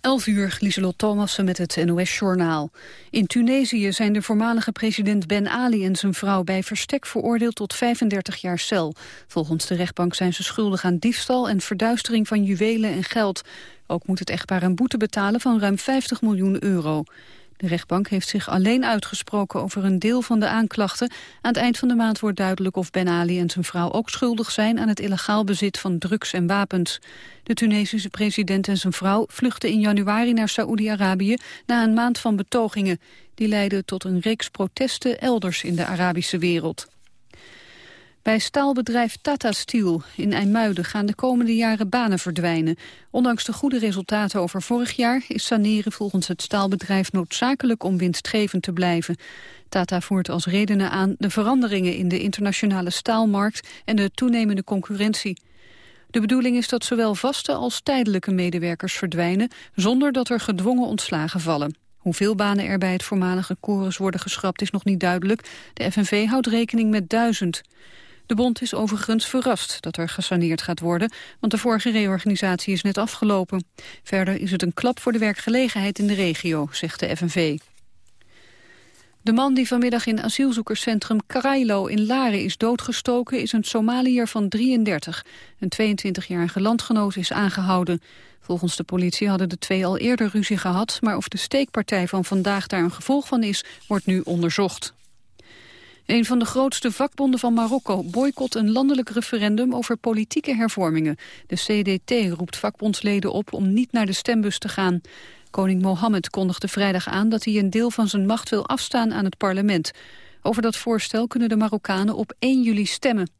11 uur, Lieselot Thomassen met het NOS-journaal. In Tunesië zijn de voormalige president Ben Ali en zijn vrouw... bij verstek veroordeeld tot 35 jaar cel. Volgens de rechtbank zijn ze schuldig aan diefstal... en verduistering van juwelen en geld. Ook moet het echtpaar een boete betalen van ruim 50 miljoen euro. De rechtbank heeft zich alleen uitgesproken over een deel van de aanklachten. Aan het eind van de maand wordt duidelijk of Ben Ali en zijn vrouw ook schuldig zijn aan het illegaal bezit van drugs en wapens. De Tunesische president en zijn vrouw vluchtten in januari naar Saoedi-Arabië na een maand van betogingen. Die leidden tot een reeks protesten elders in de Arabische wereld. Bij staalbedrijf Tata Steel in IJmuiden gaan de komende jaren banen verdwijnen. Ondanks de goede resultaten over vorig jaar is saneren volgens het staalbedrijf noodzakelijk om winstgevend te blijven. Tata voert als redenen aan de veranderingen in de internationale staalmarkt en de toenemende concurrentie. De bedoeling is dat zowel vaste als tijdelijke medewerkers verdwijnen zonder dat er gedwongen ontslagen vallen. Hoeveel banen er bij het voormalige Chorus worden geschrapt is nog niet duidelijk. De FNV houdt rekening met duizend. De bond is overigens verrast dat er gesaneerd gaat worden, want de vorige reorganisatie is net afgelopen. Verder is het een klap voor de werkgelegenheid in de regio, zegt de FNV. De man die vanmiddag in asielzoekerscentrum Karailo in Laren is doodgestoken is een Somaliër van 33. Een 22-jarige landgenoot is aangehouden. Volgens de politie hadden de twee al eerder ruzie gehad, maar of de steekpartij van vandaag daar een gevolg van is, wordt nu onderzocht. Een van de grootste vakbonden van Marokko boycott een landelijk referendum over politieke hervormingen. De CDT roept vakbondsleden op om niet naar de stembus te gaan. Koning Mohammed kondigde vrijdag aan dat hij een deel van zijn macht wil afstaan aan het parlement. Over dat voorstel kunnen de Marokkanen op 1 juli stemmen.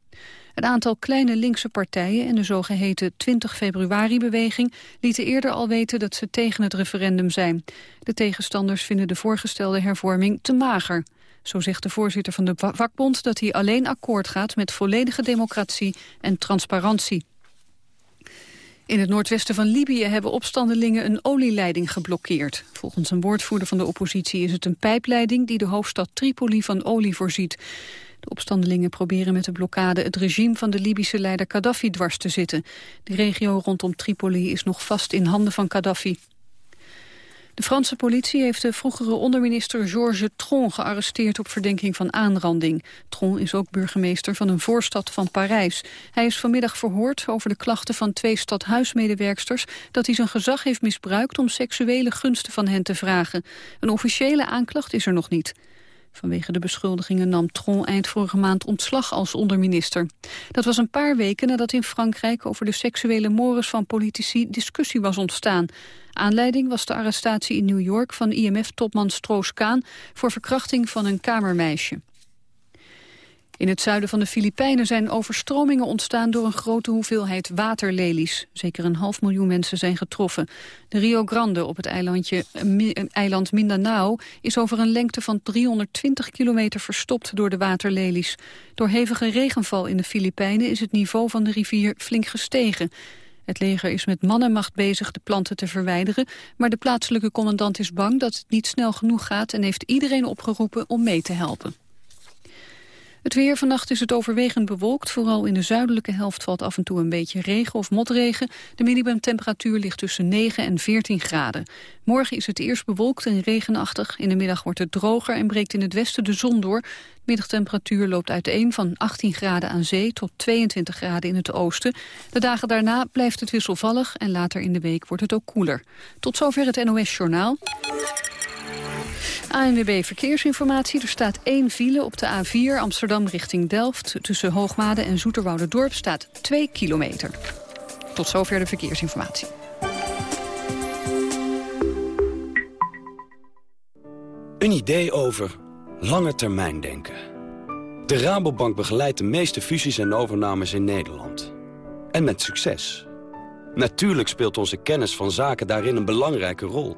Een aantal kleine linkse partijen en de zogeheten 20 februari-beweging lieten eerder al weten dat ze tegen het referendum zijn. De tegenstanders vinden de voorgestelde hervorming te mager. Zo zegt de voorzitter van de vakbond dat hij alleen akkoord gaat met volledige democratie en transparantie. In het noordwesten van Libië hebben opstandelingen een olieleiding geblokkeerd. Volgens een woordvoerder van de oppositie is het een pijpleiding die de hoofdstad Tripoli van olie voorziet. De opstandelingen proberen met de blokkade het regime van de Libische leider Gaddafi dwars te zitten. De regio rondom Tripoli is nog vast in handen van Gaddafi. De Franse politie heeft de vroegere onderminister Georges Tron gearresteerd op verdenking van aanranding. Tron is ook burgemeester van een voorstad van Parijs. Hij is vanmiddag verhoord over de klachten van twee stadhuismedewerksters dat hij zijn gezag heeft misbruikt om seksuele gunsten van hen te vragen. Een officiële aanklacht is er nog niet. Vanwege de beschuldigingen nam Tron eind vorige maand ontslag als onderminister. Dat was een paar weken nadat in Frankrijk over de seksuele mores van politici discussie was ontstaan. Aanleiding was de arrestatie in New York van IMF-topman Stroos-Kaan voor verkrachting van een kamermeisje. In het zuiden van de Filipijnen zijn overstromingen ontstaan door een grote hoeveelheid waterlelies. Zeker een half miljoen mensen zijn getroffen. De Rio Grande op het eilandje, eh, eiland Mindanao is over een lengte van 320 kilometer verstopt door de waterlelies. Door hevige regenval in de Filipijnen is het niveau van de rivier flink gestegen. Het leger is met man en macht bezig de planten te verwijderen, maar de plaatselijke commandant is bang dat het niet snel genoeg gaat en heeft iedereen opgeroepen om mee te helpen. Het weer vannacht is het overwegend bewolkt. Vooral in de zuidelijke helft valt af en toe een beetje regen of motregen. De minimumtemperatuur ligt tussen 9 en 14 graden. Morgen is het eerst bewolkt en regenachtig. In de middag wordt het droger en breekt in het westen de zon door. De middagtemperatuur loopt uiteen van 18 graden aan zee tot 22 graden in het oosten. De dagen daarna blijft het wisselvallig en later in de week wordt het ook koeler. Tot zover het NOS Journaal. ANWB Verkeersinformatie. Er staat één file op de A4 Amsterdam richting Delft. Tussen Hoogmade en Dorp staat 2 kilometer. Tot zover de verkeersinformatie. Een idee over lange termijn denken. De Rabobank begeleidt de meeste fusies en overnames in Nederland. En met succes. Natuurlijk speelt onze kennis van zaken daarin een belangrijke rol...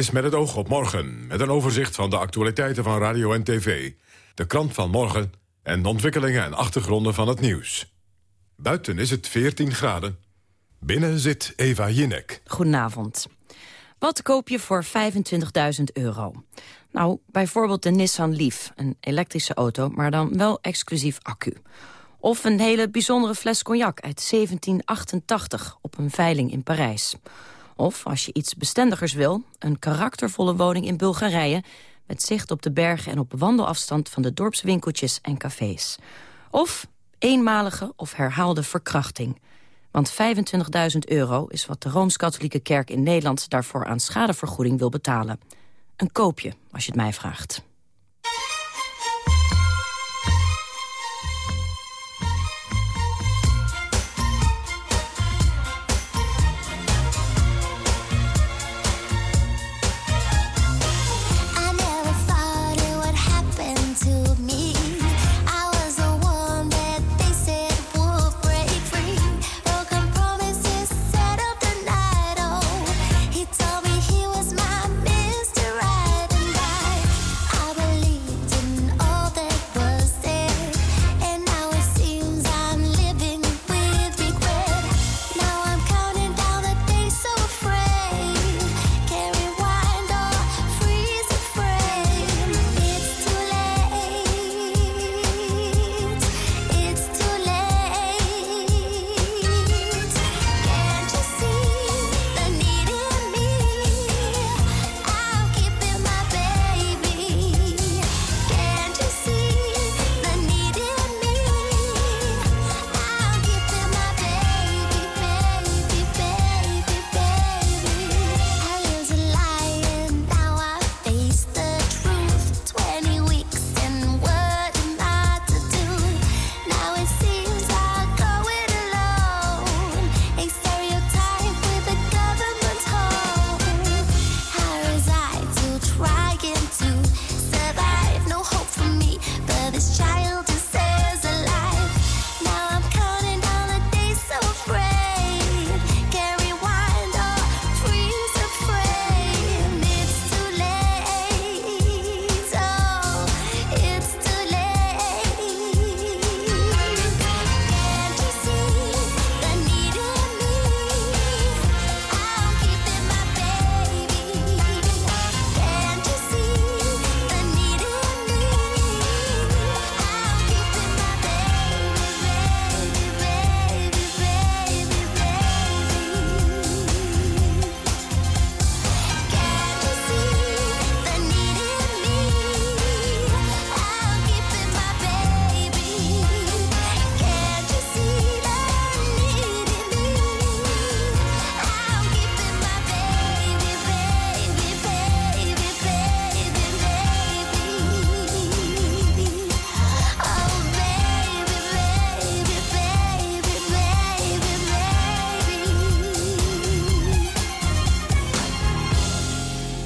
Is met het oog op morgen, met een overzicht van de actualiteiten van radio en tv. De krant van morgen en de ontwikkelingen en achtergronden van het nieuws. Buiten is het 14 graden. Binnen zit Eva Jinek. Goedenavond. Wat koop je voor 25.000 euro? Nou, bijvoorbeeld de Nissan Leaf, een elektrische auto, maar dan wel exclusief accu. Of een hele bijzondere fles cognac uit 1788 op een veiling in Parijs. Of, als je iets bestendigers wil, een karaktervolle woning in Bulgarije... met zicht op de bergen en op wandelafstand van de dorpswinkeltjes en cafés. Of eenmalige of herhaalde verkrachting. Want 25.000 euro is wat de Rooms-Katholieke Kerk in Nederland... daarvoor aan schadevergoeding wil betalen. Een koopje, als je het mij vraagt.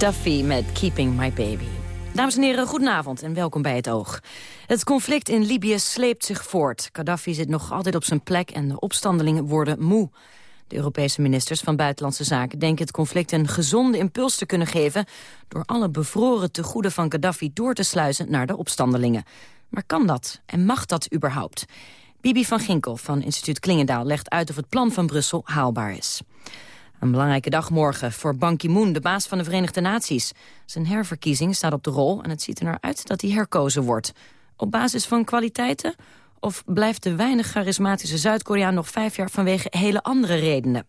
Duffy met Keeping My Baby. Dames en heren, goedenavond en welkom bij het Oog. Het conflict in Libië sleept zich voort. Gaddafi zit nog altijd op zijn plek en de opstandelingen worden moe. De Europese ministers van Buitenlandse Zaken denken het conflict een gezonde impuls te kunnen geven... door alle bevroren tegoeden van Gaddafi door te sluizen naar de opstandelingen. Maar kan dat en mag dat überhaupt? Bibi van Ginkel van instituut Klingendaal legt uit of het plan van Brussel haalbaar is. Een belangrijke dag morgen voor Ban Ki-moon, de baas van de Verenigde Naties. Zijn herverkiezing staat op de rol en het ziet er naar uit dat hij herkozen wordt. Op basis van kwaliteiten? Of blijft de weinig charismatische Zuid-Koreaan nog vijf jaar vanwege hele andere redenen?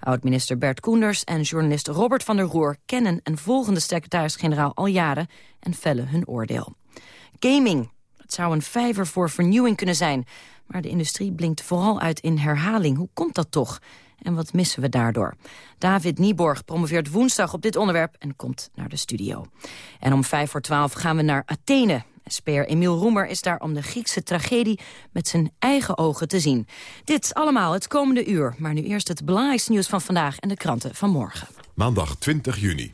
Oud-minister Bert Koenders en journalist Robert van der Roer kennen en volgen de secretaris-generaal al jaren en vellen hun oordeel. Gaming, het zou een vijver voor vernieuwing kunnen zijn. Maar de industrie blinkt vooral uit in herhaling. Hoe komt dat toch? En wat missen we daardoor? David Nieborg promoveert woensdag op dit onderwerp en komt naar de studio. En om vijf voor twaalf gaan we naar Athene. Speer Emiel Roemer is daar om de Griekse tragedie met zijn eigen ogen te zien. Dit allemaal het komende uur. Maar nu eerst het belangrijkste nieuws van vandaag en de kranten van morgen. Maandag 20 juni.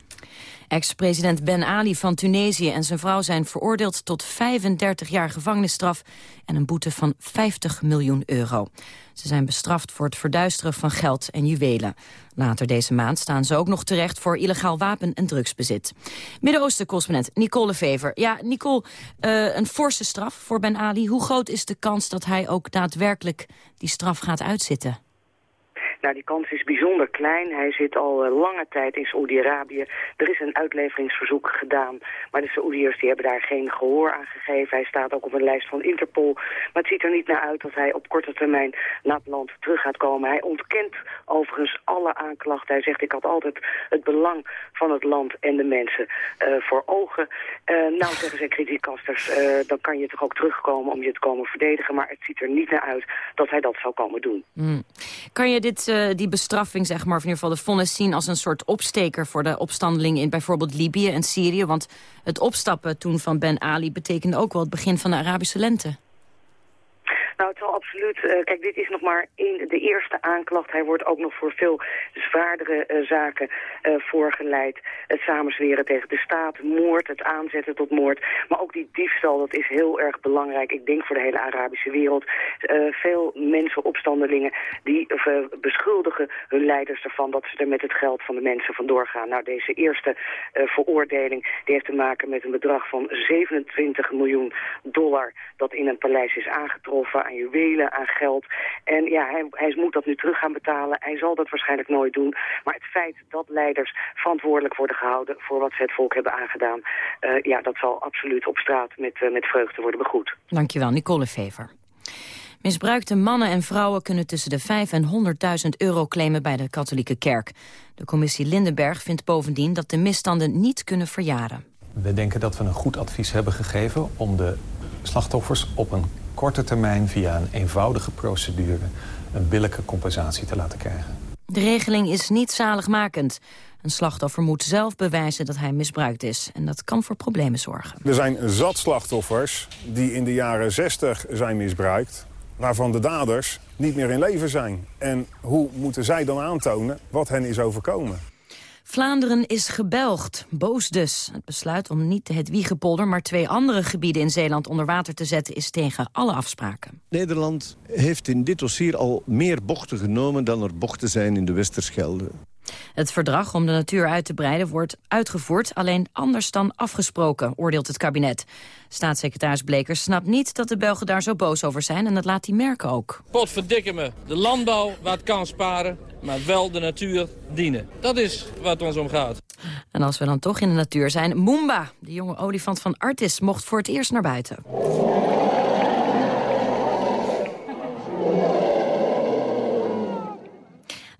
Ex-president Ben Ali van Tunesië en zijn vrouw zijn veroordeeld tot 35 jaar gevangenisstraf en een boete van 50 miljoen euro. Ze zijn bestraft voor het verduisteren van geld en juwelen. Later deze maand staan ze ook nog terecht voor illegaal wapen- en drugsbezit. Midden-Oosten-correspondent Nicole Vever. Ja, Nicole, uh, een forse straf voor Ben Ali. Hoe groot is de kans dat hij ook daadwerkelijk die straf gaat uitzitten? Nou, die kans is bijzonder klein. Hij zit al uh, lange tijd in Saoedi-Arabië. Er is een uitleveringsverzoek gedaan, maar de Saoediërs die hebben daar geen gehoor aan gegeven. Hij staat ook op een lijst van Interpol. Maar het ziet er niet naar uit dat hij op korte termijn naar het land terug gaat komen. Hij ontkent overigens alle aanklachten. Hij zegt, ik had altijd het belang van het land en de mensen uh, voor ogen. Uh, nou, zeggen zijn kritiekasters, dan kan je toch ook terugkomen om je te komen verdedigen. Maar het ziet er niet naar uit dat hij dat zou komen doen. Mm. Kan je dit uh, die bestraffing, zeg maar, of in ieder geval de vonnis zien als een soort opsteker voor de opstandelingen in bijvoorbeeld Libië en Syrië? Want het opstappen toen van Ben Ali betekende ook wel het begin van de Arabische lente. Nou, het zal absoluut... Uh, kijk, dit is nog maar in de eerste aanklacht. Hij wordt ook nog voor veel zwaardere uh, zaken uh, voorgeleid. Het samenzweren tegen de staat, moord, het aanzetten tot moord. Maar ook die diefstal, dat is heel erg belangrijk. Ik denk voor de hele Arabische wereld. veel mensen, opstandelingen, die beschuldigen hun leiders ervan... dat ze er met het geld van de mensen vandoor gaan. Nou, deze eerste veroordeling die heeft te maken met een bedrag van 27 miljoen dollar... dat in een paleis is aangetroffen aan juwelen, aan geld. En ja, hij, hij moet dat nu terug gaan betalen. Hij zal dat waarschijnlijk nooit doen. Maar het feit dat leiders verantwoordelijk worden gehouden... voor wat ze het volk hebben aangedaan... Uh, ja, dat zal absoluut op straat met, uh, met vreugde worden begroet. Dankjewel, Nicole Fever. Misbruikte mannen en vrouwen kunnen tussen de 5 en 100.000 euro claimen bij de katholieke kerk. De commissie Lindenberg vindt bovendien dat de misstanden niet kunnen verjaren. We denken dat we een goed advies hebben gegeven om de slachtoffers op een korte termijn via een eenvoudige procedure een billijke compensatie te laten krijgen. De regeling is niet zaligmakend. Een slachtoffer moet zelf bewijzen dat hij misbruikt is. En dat kan voor problemen zorgen. Er zijn zat slachtoffers die in de jaren 60 zijn misbruikt... waarvan de daders niet meer in leven zijn. En hoe moeten zij dan aantonen wat hen is overkomen? Vlaanderen is gebelgd, boos dus. Het besluit om niet het Wiegepolder, maar twee andere gebieden in Zeeland onder water te zetten is tegen alle afspraken. Nederland heeft in dit dossier al meer bochten genomen dan er bochten zijn in de Westerschelde. Het verdrag om de natuur uit te breiden wordt uitgevoerd, alleen anders dan afgesproken, oordeelt het kabinet. Staatssecretaris Blekers snapt niet dat de Belgen daar zo boos over zijn en dat laat hij merken ook. Potverdikke me, de landbouw wat kan sparen, maar wel de natuur dienen. Dat is wat ons omgaat. En als we dan toch in de natuur zijn, Moomba, de jonge olifant van Artis, mocht voor het eerst naar buiten.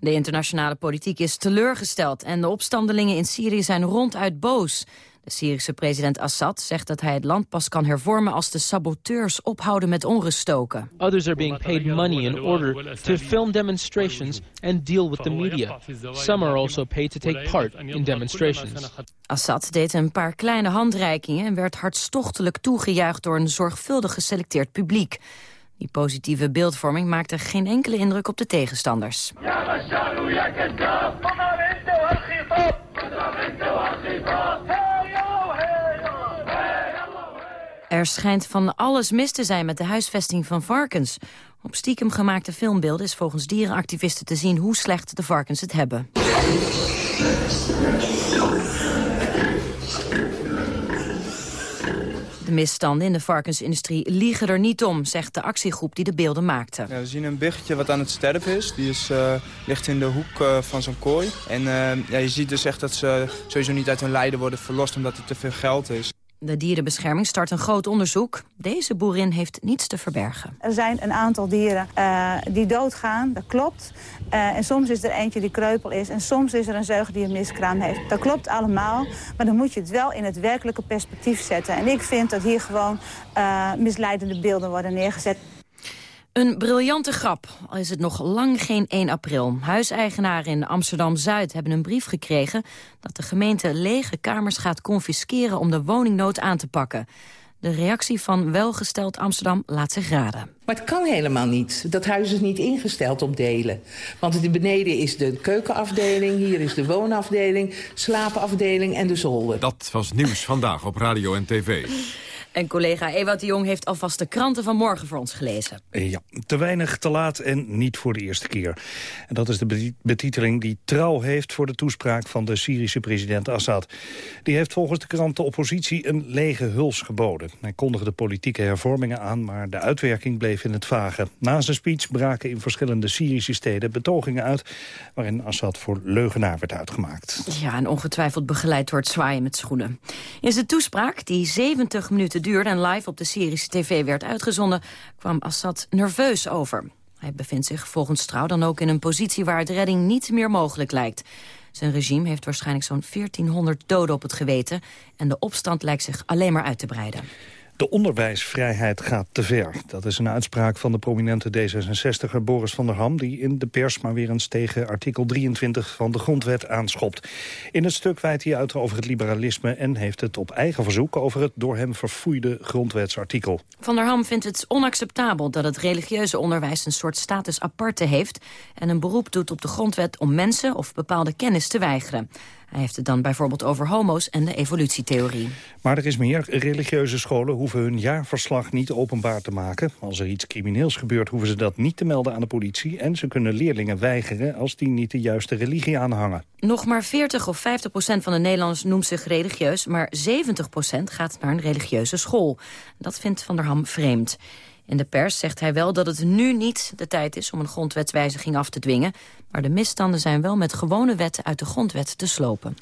De internationale politiek is teleurgesteld en de opstandelingen in Syrië zijn ronduit boos. De Syrische president Assad zegt dat hij het land pas kan hervormen als de saboteurs ophouden met onrust stoken. Others are being paid money in order to film demonstrations and deal with the media. Some are also paid to take part in demonstrations. Assad deed een paar kleine handreikingen en werd hartstochtelijk toegejuicht door een zorgvuldig geselecteerd publiek. Die positieve beeldvorming maakte geen enkele indruk op de tegenstanders. Er schijnt van alles mis te zijn met de huisvesting van varkens. Op stiekem gemaakte filmbeelden is volgens dierenactivisten te zien hoe slecht de varkens het hebben. De misstanden in de varkensindustrie liegen er niet om, zegt de actiegroep die de beelden maakte. Ja, we zien een biggetje wat aan het sterven is. Die is, uh, ligt in de hoek uh, van zo'n kooi. En uh, ja, je ziet dus echt dat ze sowieso niet uit hun lijden worden verlost omdat er te veel geld is. De dierenbescherming start een groot onderzoek. Deze boerin heeft niets te verbergen. Er zijn een aantal dieren uh, die doodgaan, dat klopt. Uh, en soms is er eentje die kreupel is. En soms is er een zeugdier miskraam heeft. Dat klopt allemaal. Maar dan moet je het wel in het werkelijke perspectief zetten. En ik vind dat hier gewoon uh, misleidende beelden worden neergezet. Een briljante grap, al is het nog lang geen 1 april. Huiseigenaren in Amsterdam-Zuid hebben een brief gekregen... dat de gemeente lege kamers gaat confisceren om de woningnood aan te pakken. De reactie van welgesteld Amsterdam laat zich raden. Maar het kan helemaal niet. Dat huis is niet ingesteld op delen. Want beneden is de keukenafdeling, hier is de woonafdeling... slaapafdeling en de zolder. Dat was nieuws vandaag op radio en tv. En collega Ewout de Jong heeft alvast de kranten van morgen voor ons gelezen. Ja, te weinig, te laat en niet voor de eerste keer. En dat is de betiteling die trouw heeft voor de toespraak van de Syrische president Assad. Die heeft volgens de krant de oppositie een lege huls geboden. Hij kondigde politieke hervormingen aan, maar de uitwerking bleef in het vage. Na zijn speech braken in verschillende Syrische steden betogingen uit... waarin Assad voor leugenaar werd uitgemaakt. Ja, en ongetwijfeld begeleid het zwaaien met schoenen. In zijn toespraak, die 70 minuten duurde en live op de Syrische tv werd uitgezonden... kwam Assad nerveus over. Hij bevindt zich volgens Trouw dan ook in een positie waar het redding niet meer mogelijk lijkt. Zijn regime heeft waarschijnlijk zo'n 1400 doden op het geweten... en de opstand lijkt zich alleen maar uit te breiden. De onderwijsvrijheid gaat te ver. Dat is een uitspraak van de prominente D66er Boris van der Ham... die in de pers maar weer eens tegen artikel 23 van de grondwet aanschopt. In het stuk wijt hij uit over het liberalisme... en heeft het op eigen verzoek over het door hem verfoeide grondwetsartikel. Van der Ham vindt het onacceptabel dat het religieuze onderwijs... een soort status aparte heeft... en een beroep doet op de grondwet om mensen of bepaalde kennis te weigeren. Hij heeft het dan bijvoorbeeld over homo's en de evolutietheorie. Maar er is meer. Religieuze scholen hoeven hun jaarverslag niet openbaar te maken. Als er iets crimineels gebeurt, hoeven ze dat niet te melden aan de politie. En ze kunnen leerlingen weigeren als die niet de juiste religie aanhangen. Nog maar 40 of 50 procent van de Nederlanders noemt zich religieus... maar 70 procent gaat naar een religieuze school. Dat vindt Van der Ham vreemd. In de pers zegt hij wel dat het nu niet de tijd is om een grondwetswijziging af te dwingen. Maar de misstanden zijn wel met gewone wetten uit de grondwet te slopen.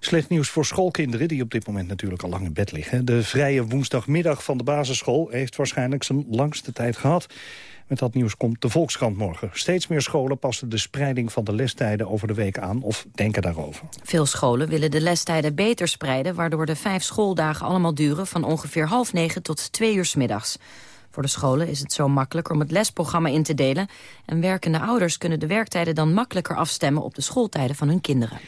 Slecht nieuws voor schoolkinderen die op dit moment natuurlijk al lang in bed liggen. De vrije woensdagmiddag van de basisschool heeft waarschijnlijk zijn langste tijd gehad. Met dat nieuws komt de Volkskrant morgen. Steeds meer scholen passen de spreiding van de lestijden over de week aan of denken daarover. Veel scholen willen de lestijden beter spreiden... waardoor de vijf schooldagen allemaal duren van ongeveer half negen tot twee uur middags. Voor de scholen is het zo makkelijk om het lesprogramma in te delen... en werkende ouders kunnen de werktijden dan makkelijker afstemmen... op de schooltijden van hun kinderen.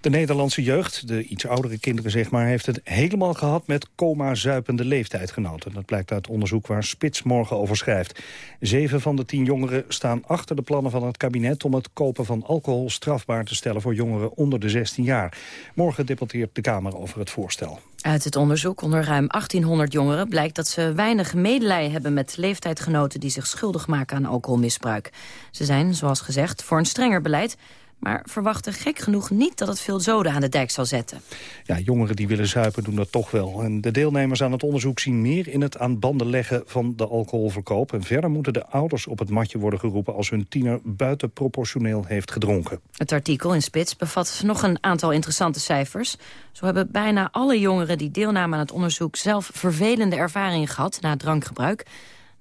De Nederlandse jeugd, de iets oudere kinderen zeg maar... heeft het helemaal gehad met coma-zuipende leeftijdgenoten. Dat blijkt uit onderzoek waar Spits morgen over schrijft. Zeven van de tien jongeren staan achter de plannen van het kabinet... om het kopen van alcohol strafbaar te stellen voor jongeren onder de 16 jaar. Morgen debatteert de Kamer over het voorstel. Uit het onderzoek onder ruim 1800 jongeren blijkt dat ze weinig medelijden hebben met leeftijdgenoten die zich schuldig maken aan alcoholmisbruik. Ze zijn, zoals gezegd, voor een strenger beleid, maar verwachten gek genoeg niet dat het veel zoden aan de dijk zal zetten. Ja, jongeren die willen zuipen doen dat toch wel. En de deelnemers aan het onderzoek zien meer in het aan banden leggen van de alcoholverkoop. En verder moeten de ouders op het matje worden geroepen als hun tiener buitenproportioneel heeft gedronken. Het artikel in Spits bevat nog een aantal interessante cijfers. Zo hebben bijna alle jongeren die deelnamen aan het onderzoek zelf vervelende ervaringen gehad na drankgebruik.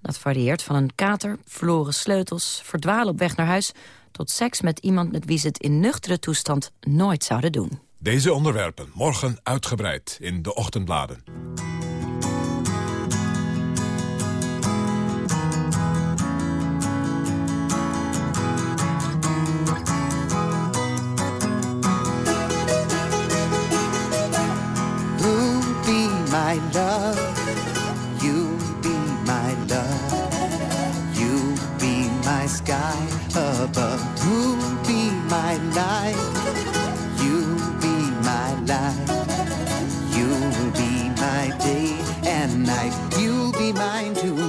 Dat varieert van een kater, verloren sleutels, verdwalen op weg naar huis tot seks met iemand met wie ze het in nuchtere toestand nooit zouden doen. Deze onderwerpen morgen uitgebreid in de ochtendbladen. my love, above. You'll be my light, You'll be my light, you will be my day and night. You'll be mine tonight.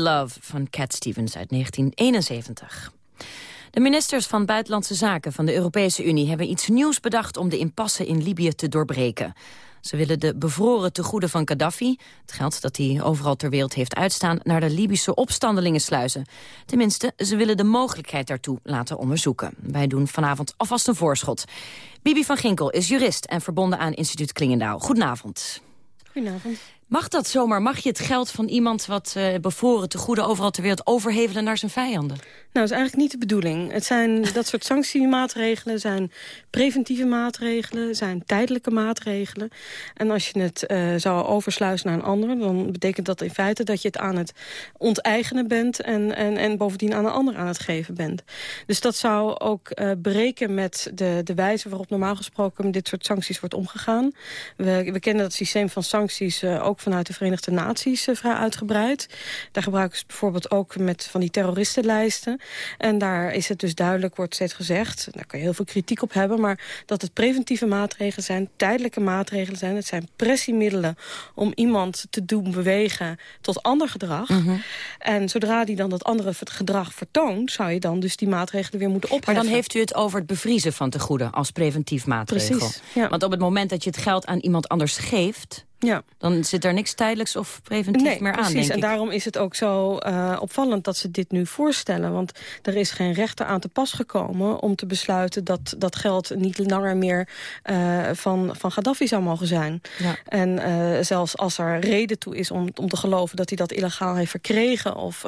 Love van Cat Stevens uit 1971. De ministers van Buitenlandse Zaken van de Europese Unie... hebben iets nieuws bedacht om de impasse in Libië te doorbreken. Ze willen de bevroren tegoeden van Gaddafi... het geld dat hij overal ter wereld heeft uitstaan... naar de Libische opstandelingen sluizen. Tenminste, ze willen de mogelijkheid daartoe laten onderzoeken. Wij doen vanavond alvast een voorschot. Bibi van Ginkel is jurist en verbonden aan instituut Klingendaal. Goedenavond. Goedenavond. Mag dat zomaar? Mag je het geld van iemand wat eh, bevroren te goede overal ter wereld overhevelen naar zijn vijanden? Nou, dat is eigenlijk niet de bedoeling. Het zijn dat soort sanctiemaatregelen, zijn preventieve maatregelen, zijn tijdelijke maatregelen. En als je het eh, zou oversluizen naar een ander, dan betekent dat in feite dat je het aan het onteigenen bent en, en, en bovendien aan een ander aan het geven bent. Dus dat zou ook eh, breken met de, de wijze waarop normaal gesproken met dit soort sancties wordt omgegaan. We, we kennen dat systeem van sancties uh, ook vanuit de Verenigde Naties vrij uitgebreid. Daar gebruiken ze bijvoorbeeld ook met van die terroristenlijsten. En daar is het dus duidelijk, wordt steeds gezegd... daar kan je heel veel kritiek op hebben... maar dat het preventieve maatregelen zijn, tijdelijke maatregelen zijn. Het zijn pressiemiddelen om iemand te doen bewegen tot ander gedrag. Mhm. En zodra die dan dat andere gedrag vertoont... zou je dan dus die maatregelen weer moeten opheffen. Maar dan heeft u het over het bevriezen van tegoeden als preventief maatregel. Precies, ja. Want op het moment dat je het geld aan iemand anders geeft... Ja. Dan zit er niks tijdelijks of preventief nee, meer aan, precies. denk en daarom is het ook zo uh, opvallend dat ze dit nu voorstellen. Want er is geen rechter aan te pas gekomen om te besluiten... dat dat geld niet langer meer uh, van, van Gaddafi zou mogen zijn. Ja. En uh, zelfs als er reden toe is om, om te geloven dat hij dat illegaal heeft verkregen... of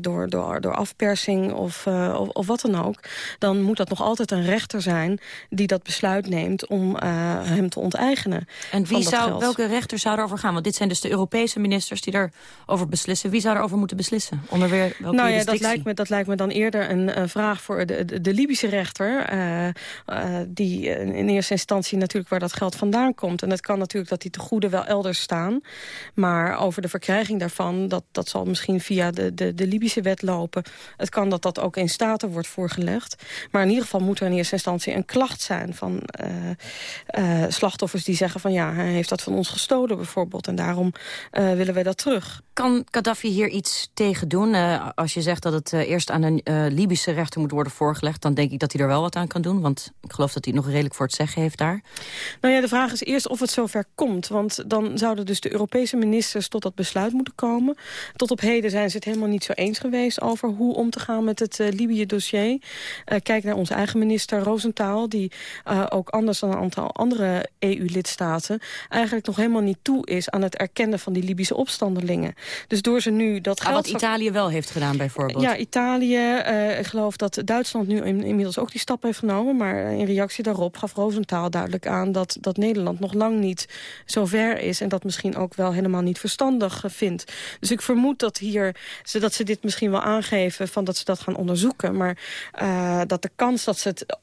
door, door, door afpersing of, of, of, wat dan ook... dan moet dat nog altijd een rechter zijn die dat besluit neemt om hem te onteigenen. En wie zou, geld. Welke rechter zou erover gaan? Want dit zijn dus de Europese ministers die daarover beslissen. Wie zou erover moeten beslissen? Onder weer, welke nou ja, dat lijkt, me, dat lijkt me dan eerder een uh, vraag voor de, de, de Libische rechter. Uh, uh, die in eerste instantie natuurlijk waar dat geld vandaan komt. En het kan natuurlijk dat die tegoeden wel elders staan. Maar over de verkrijging daarvan, dat, dat zal misschien via de, de, de Libische wet lopen. Het kan dat dat ook in staten wordt voorgelegd. Maar in ieder geval moet er in eerste instantie een klacht zijn van slachtoffers die zeggen van ja, hij heeft dat van ons gestolen bijvoorbeeld. En daarom uh, willen wij dat terug. Kan Gaddafi hier iets tegen doen? Uh, als je zegt dat het uh, eerst aan een Libische rechter moet worden voorgelegd... dan denk ik dat hij er wel wat aan kan doen. Want ik geloof dat hij nog redelijk voor het zeggen heeft daar. Nou ja, de vraag is eerst of het zover komt. Want dan zouden dus de Europese ministers tot dat besluit moeten komen. Tot op heden zijn ze het helemaal niet zo eens geweest... over hoe om te gaan met het Libië-dossier. kijk naar onze eigen minister Rosenthal... die ook anders dan een aantal andere EU-lidstaten... eigenlijk nog helemaal niet toe is aan het erkennen van die Libische opstandelingen. Dus door ze nu dat ah, geld... wat Italië wel heeft gedaan bijvoorbeeld. Ja, Italië. Uh, ik geloof dat Duitsland nu in, inmiddels ook die stap heeft genomen. Maar in reactie daarop gaf Rosenthal duidelijk aan... dat, dat Nederland nog lang niet zo ver is... en dat misschien ook wel helemaal niet verstandig vindt. Dus ik vermoed dat hier dat ze dit misschien wel aangeven... van dat ze dat gaan onderzoeken. Maar uh, dat de kans dat ze het eh,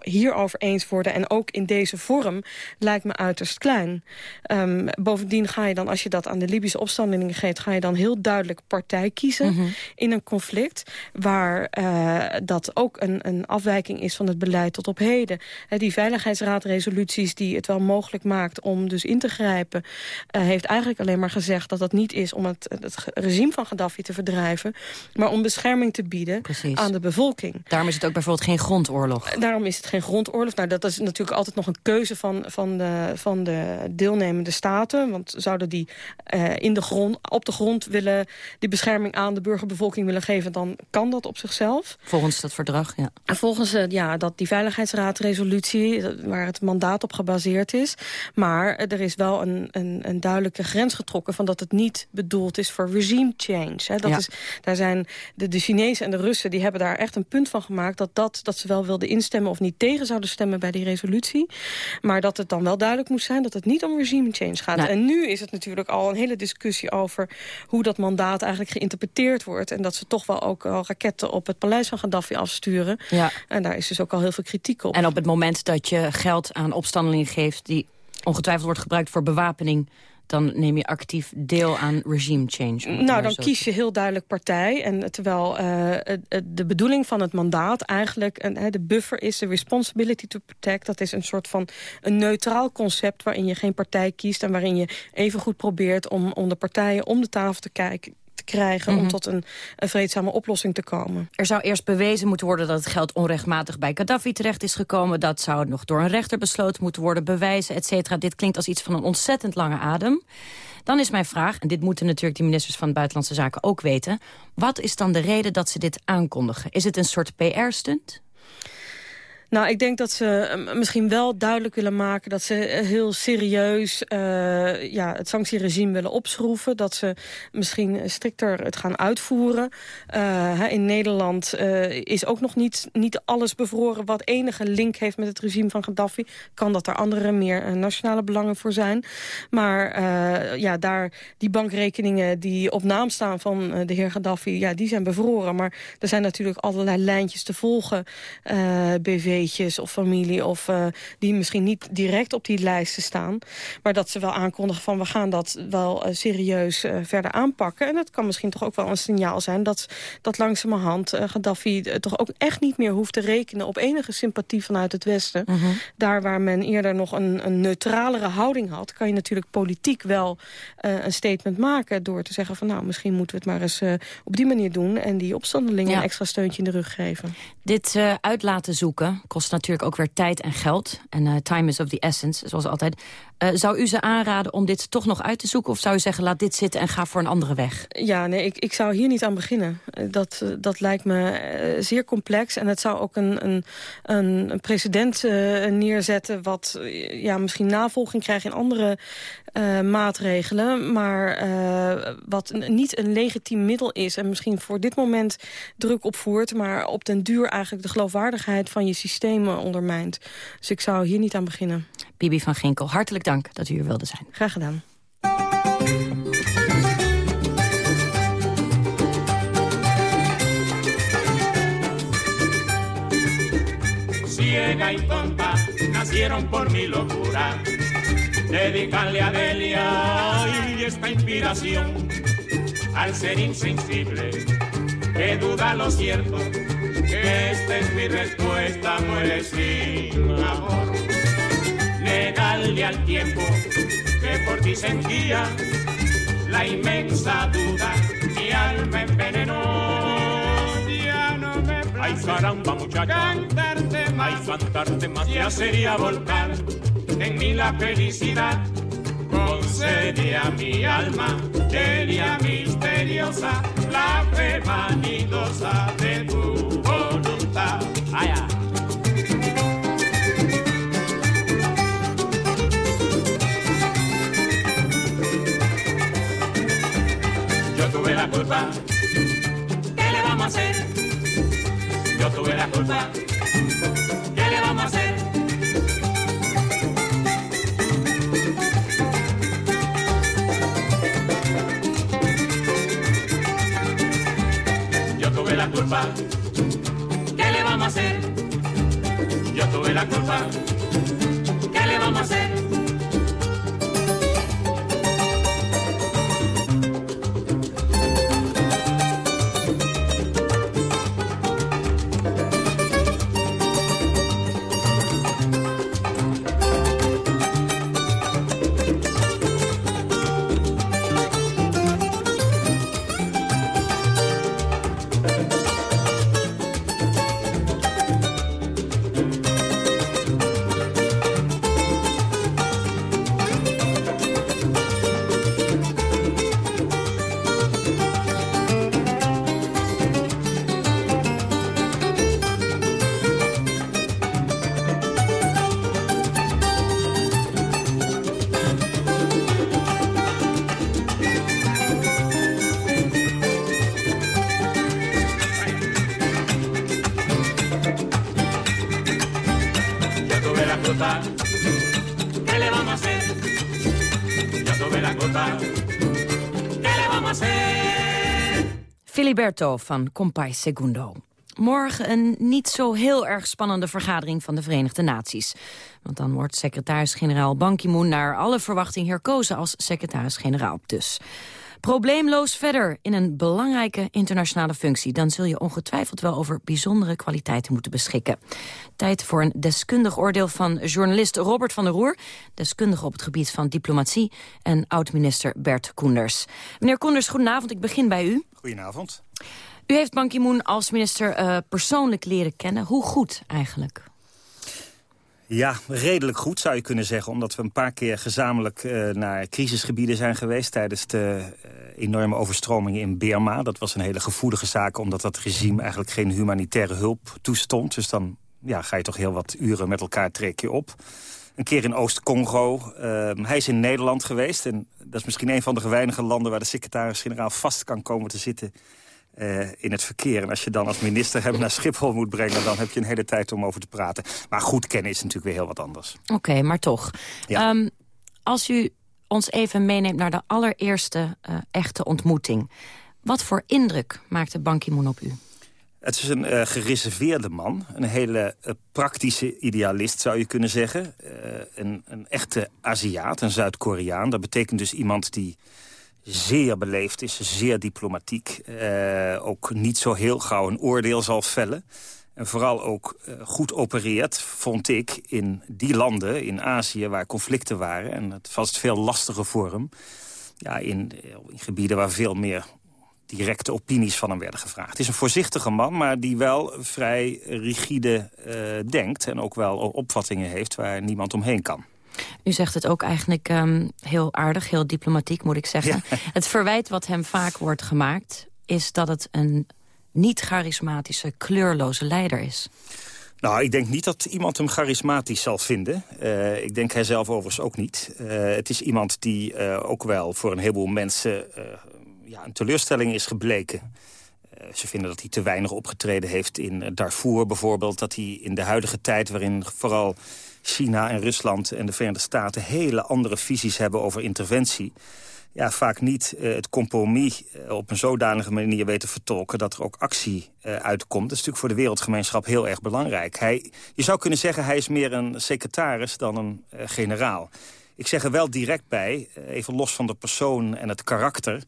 hierover eens worden. En ook in deze vorm lijkt me uiterst klein. Um, bovendien ga je dan, als je dat aan de Libische opstandelingen geeft... ga je dan heel duidelijk partij kiezen Mhm. in een conflict... waar uh, dat ook een, een afwijking is van het beleid tot op heden. Uh, die Veiligheidsraadresoluties die het wel mogelijk maakt om dus in te grijpen... Uh, heeft eigenlijk alleen maar gezegd dat dat niet is om het, het regime van Gaddafi te verdrijven... maar om bescherming te bieden Precies. aan de bevolking. Daarom is het ook bijvoorbeeld geen grondoorlog. Daarom is het geen grondoorlog. Nou, dat is natuurlijk altijd nog een keuze van, van, de, van de deelnemende staten. Want zouden die uh, in de grond, op de grond willen die bescherming aan de burgerbevolking willen geven... dan kan dat op zichzelf. Volgens dat verdrag, ja. En volgens uh, ja, dat die Veiligheidsraadresolutie, waar het mandaat op gebaseerd is. Maar er is wel een, een, een duidelijke grens getrokken... van dat het niet bedoeld is voor regime change. Hè. Dat Ja. is, daar zijn de, de Chinezen en de Russen die hebben daar echt een punt van gemaakt... dat, dat, dat ze wel wilden instemmen of niet tegen zouden stemmen bij die resolutie. Maar dat het dan wel duidelijk moest zijn dat het niet om regime change gaat. En nu is het natuurlijk al een hele discussie over... hoe dat mandaat eigenlijk geïnterpreteerd wordt. En dat ze toch wel ook al raketten op het paleis van Gaddafi afsturen. Ja. En daar is dus ook al heel veel kritiek op. En op het moment dat je geld aan opstandelingen geeft... die ongetwijfeld wordt gebruikt voor bewapening... dan neem je actief deel aan regime change. Nou, dan kies je heel duidelijk partij. En terwijl uh, de bedoeling van het mandaat eigenlijk een, de buffer is... de responsibility to protect. Dat is een soort van een neutraal concept... waarin je geen partij kiest en waarin je even goed probeert... om, om de partijen om de tafel te kijken te krijgen Mhm. om tot een, een vreedzame oplossing te komen. Er zou eerst bewezen moeten worden dat het geld onrechtmatig bij Gaddafi terecht is gekomen. Dat zou nog door een rechter besloten moeten worden, bewijzen, et cetera. Dit klinkt als iets van een ontzettend lange adem. Dan is mijn vraag, en dit moeten natuurlijk de ministers van Buitenlandse Zaken ook weten. Wat is dan de reden dat ze dit aankondigen? Is het een soort PR-stunt? Nou, ik denk dat ze uh, misschien wel duidelijk willen maken... dat ze heel serieus uh, ja, het sanctieregime willen opschroeven. Dat ze misschien strikter het gaan uitvoeren. In Nederland is ook nog niet, niet alles bevroren... wat enige link heeft met het regime van Gaddafi. Kan dat er andere meer nationale belangen voor zijn. Maar ja, daar, die bankrekeningen die op naam staan van de heer Gaddafi... Ja, die zijn bevroren. Maar er zijn natuurlijk allerlei lijntjes te volgen. BV of familie... of uh, die misschien niet direct op die lijsten staan. Maar dat ze wel aankondigen van... we gaan dat wel uh, serieus uh, verder aanpakken. En dat kan misschien toch ook wel een signaal zijn... dat, dat langzamerhand Gaddafi toch ook echt niet meer hoeft te rekenen... op enige sympathie vanuit het Westen. Mhm. Uh -huh. Daar waar men eerder nog een, een neutralere houding had... kan je natuurlijk politiek wel een statement maken... door te zeggen van nou, misschien moeten we het maar eens op die manier doen... en die opstandelingen Ja. een extra steuntje in de rug geven. Dit uit laten zoeken kost natuurlijk ook weer tijd en geld. En uh, time is of the essence, zoals altijd. Uh, zou u ze aanraden om dit toch nog uit te zoeken? Of zou u zeggen, laat dit zitten en ga voor een andere weg? Ja, nee, ik, ik zou hier niet aan beginnen. Dat, dat lijkt me zeer complex. En het zou ook een, een, een, precedent neerzetten... wat ja, misschien navolging krijgt in andere maatregelen. Maar wat niet een legitiem middel is... en misschien voor dit moment druk opvoert... maar op den duur eigenlijk de geloofwaardigheid van je systemen ondermijnt. Dus ik zou hier niet aan beginnen. Bibi van Ginkel, hartelijk dank dat u hier wilde zijn. Graag gedaan. Ciega y tonta nacieron por mi locura. Dedicarle a Delia hoy esta inspiración al ser insensible que duda lo cierto, esta es mi respuesta, muere sin amor. Negarle al tiempo que por ti sentía la inmensa duda, mi alma envenenó. Ya no me place Ay caramba muchacha, cantarte más, ay cantarte más, ya sería volcar en mí la felicidad concede a mi alma, Delia misteriosa, la fe vanidosa de tu ¿qué le vamos a hacer? Yo tuve la culpa, ¿qué le vamos a hacer? Yo tuve la culpa. ¿Qué le vamos a hacer? Yo la culpa. ¿Qué le vamos a hacer? Filiberto van Compay Segundo. Morgen een niet zo heel erg spannende vergadering van de Verenigde Naties. Want dan wordt secretaris-generaal Ban Ki-moon naar alle verwachting herkozen als secretaris-generaal dus. Probleemloos verder in een belangrijke internationale functie. Dan zul je ongetwijfeld wel over bijzondere kwaliteiten moeten beschikken. Tijd voor een deskundig oordeel van journalist Robert van der Roer. Deskundige op het gebied van diplomatie. En oud-minister Bert Koenders. Meneer Koenders, goedenavond. Ik begin bij u. Goedenavond. U heeft Ban Ki-moon als minister eh, persoonlijk leren kennen. Hoe goed eigenlijk? Ja, redelijk goed zou je kunnen zeggen. Omdat we een paar keer gezamenlijk eh, naar crisisgebieden zijn geweest... tijdens de eh, enorme overstromingen in Burma. Dat was een hele gevoelige zaak... omdat dat regime eigenlijk geen humanitaire hulp toestond. Dus dan ja, ga je toch heel wat uren met elkaar trekken op. Een keer in Oost-Congo. Ehm, hij is in Nederland geweest. En dat is misschien een van de weinige landen... waar de secretaris-generaal vast kan komen te zitten... eh, in het verkeer. En als je dan als minister hem naar Schiphol moet brengen... dan heb je een hele tijd om over te praten. Maar goed kennen is natuurlijk weer heel wat anders. Oké, maar toch. Ehm, als u ons even meeneemt naar de allereerste eh, echte ontmoeting. Wat voor indruk maakte Ban Ki-moon op u? Het is een eh, gereserveerde man. Een hele praktische idealist, zou je kunnen zeggen. Een, een echte Aziat, een Zuid-Koreaan. Dat betekent dus iemand die zeer beleefd is, zeer diplomatiek. eh, ook niet zo heel gauw een oordeel zal vellen. En vooral ook eh, goed opereert, vond ik, in die landen in Azië waar conflicten waren. En het was veel lastiger voor hem. Ja, in, eh, in gebieden waar veel meer directe opinies van hem werden gevraagd. Het is een voorzichtige man, maar die wel vrij rigide denkt... en ook wel opvattingen heeft waar niemand omheen kan. U zegt het ook eigenlijk ehm, heel aardig, heel diplomatiek moet ik zeggen. Het verwijt wat hem vaak wordt gemaakt... is dat het een niet charismatische, kleurloze leider is. Nou, ik denk niet dat iemand hem charismatisch zal vinden. Eh, ik denk hij zelf overigens ook niet. Eh, het is iemand die eh, ook wel voor een heleboel mensen ja, een teleurstelling is gebleken. Ze vinden dat hij te weinig opgetreden heeft in Darfur bijvoorbeeld. Dat hij in de huidige tijd waarin vooral China en Rusland en de Verenigde Staten... hele andere visies hebben over interventie ja, vaak niet eh, het compromis eh, op een zodanige manier weten vertolken... dat er ook actie eh, uitkomt. Dat is natuurlijk voor de wereldgemeenschap heel erg belangrijk. Hij, je zou kunnen zeggen, hij is meer een secretaris dan een generaal. Ik zeg er wel direct bij, even los van de persoon en het karakter...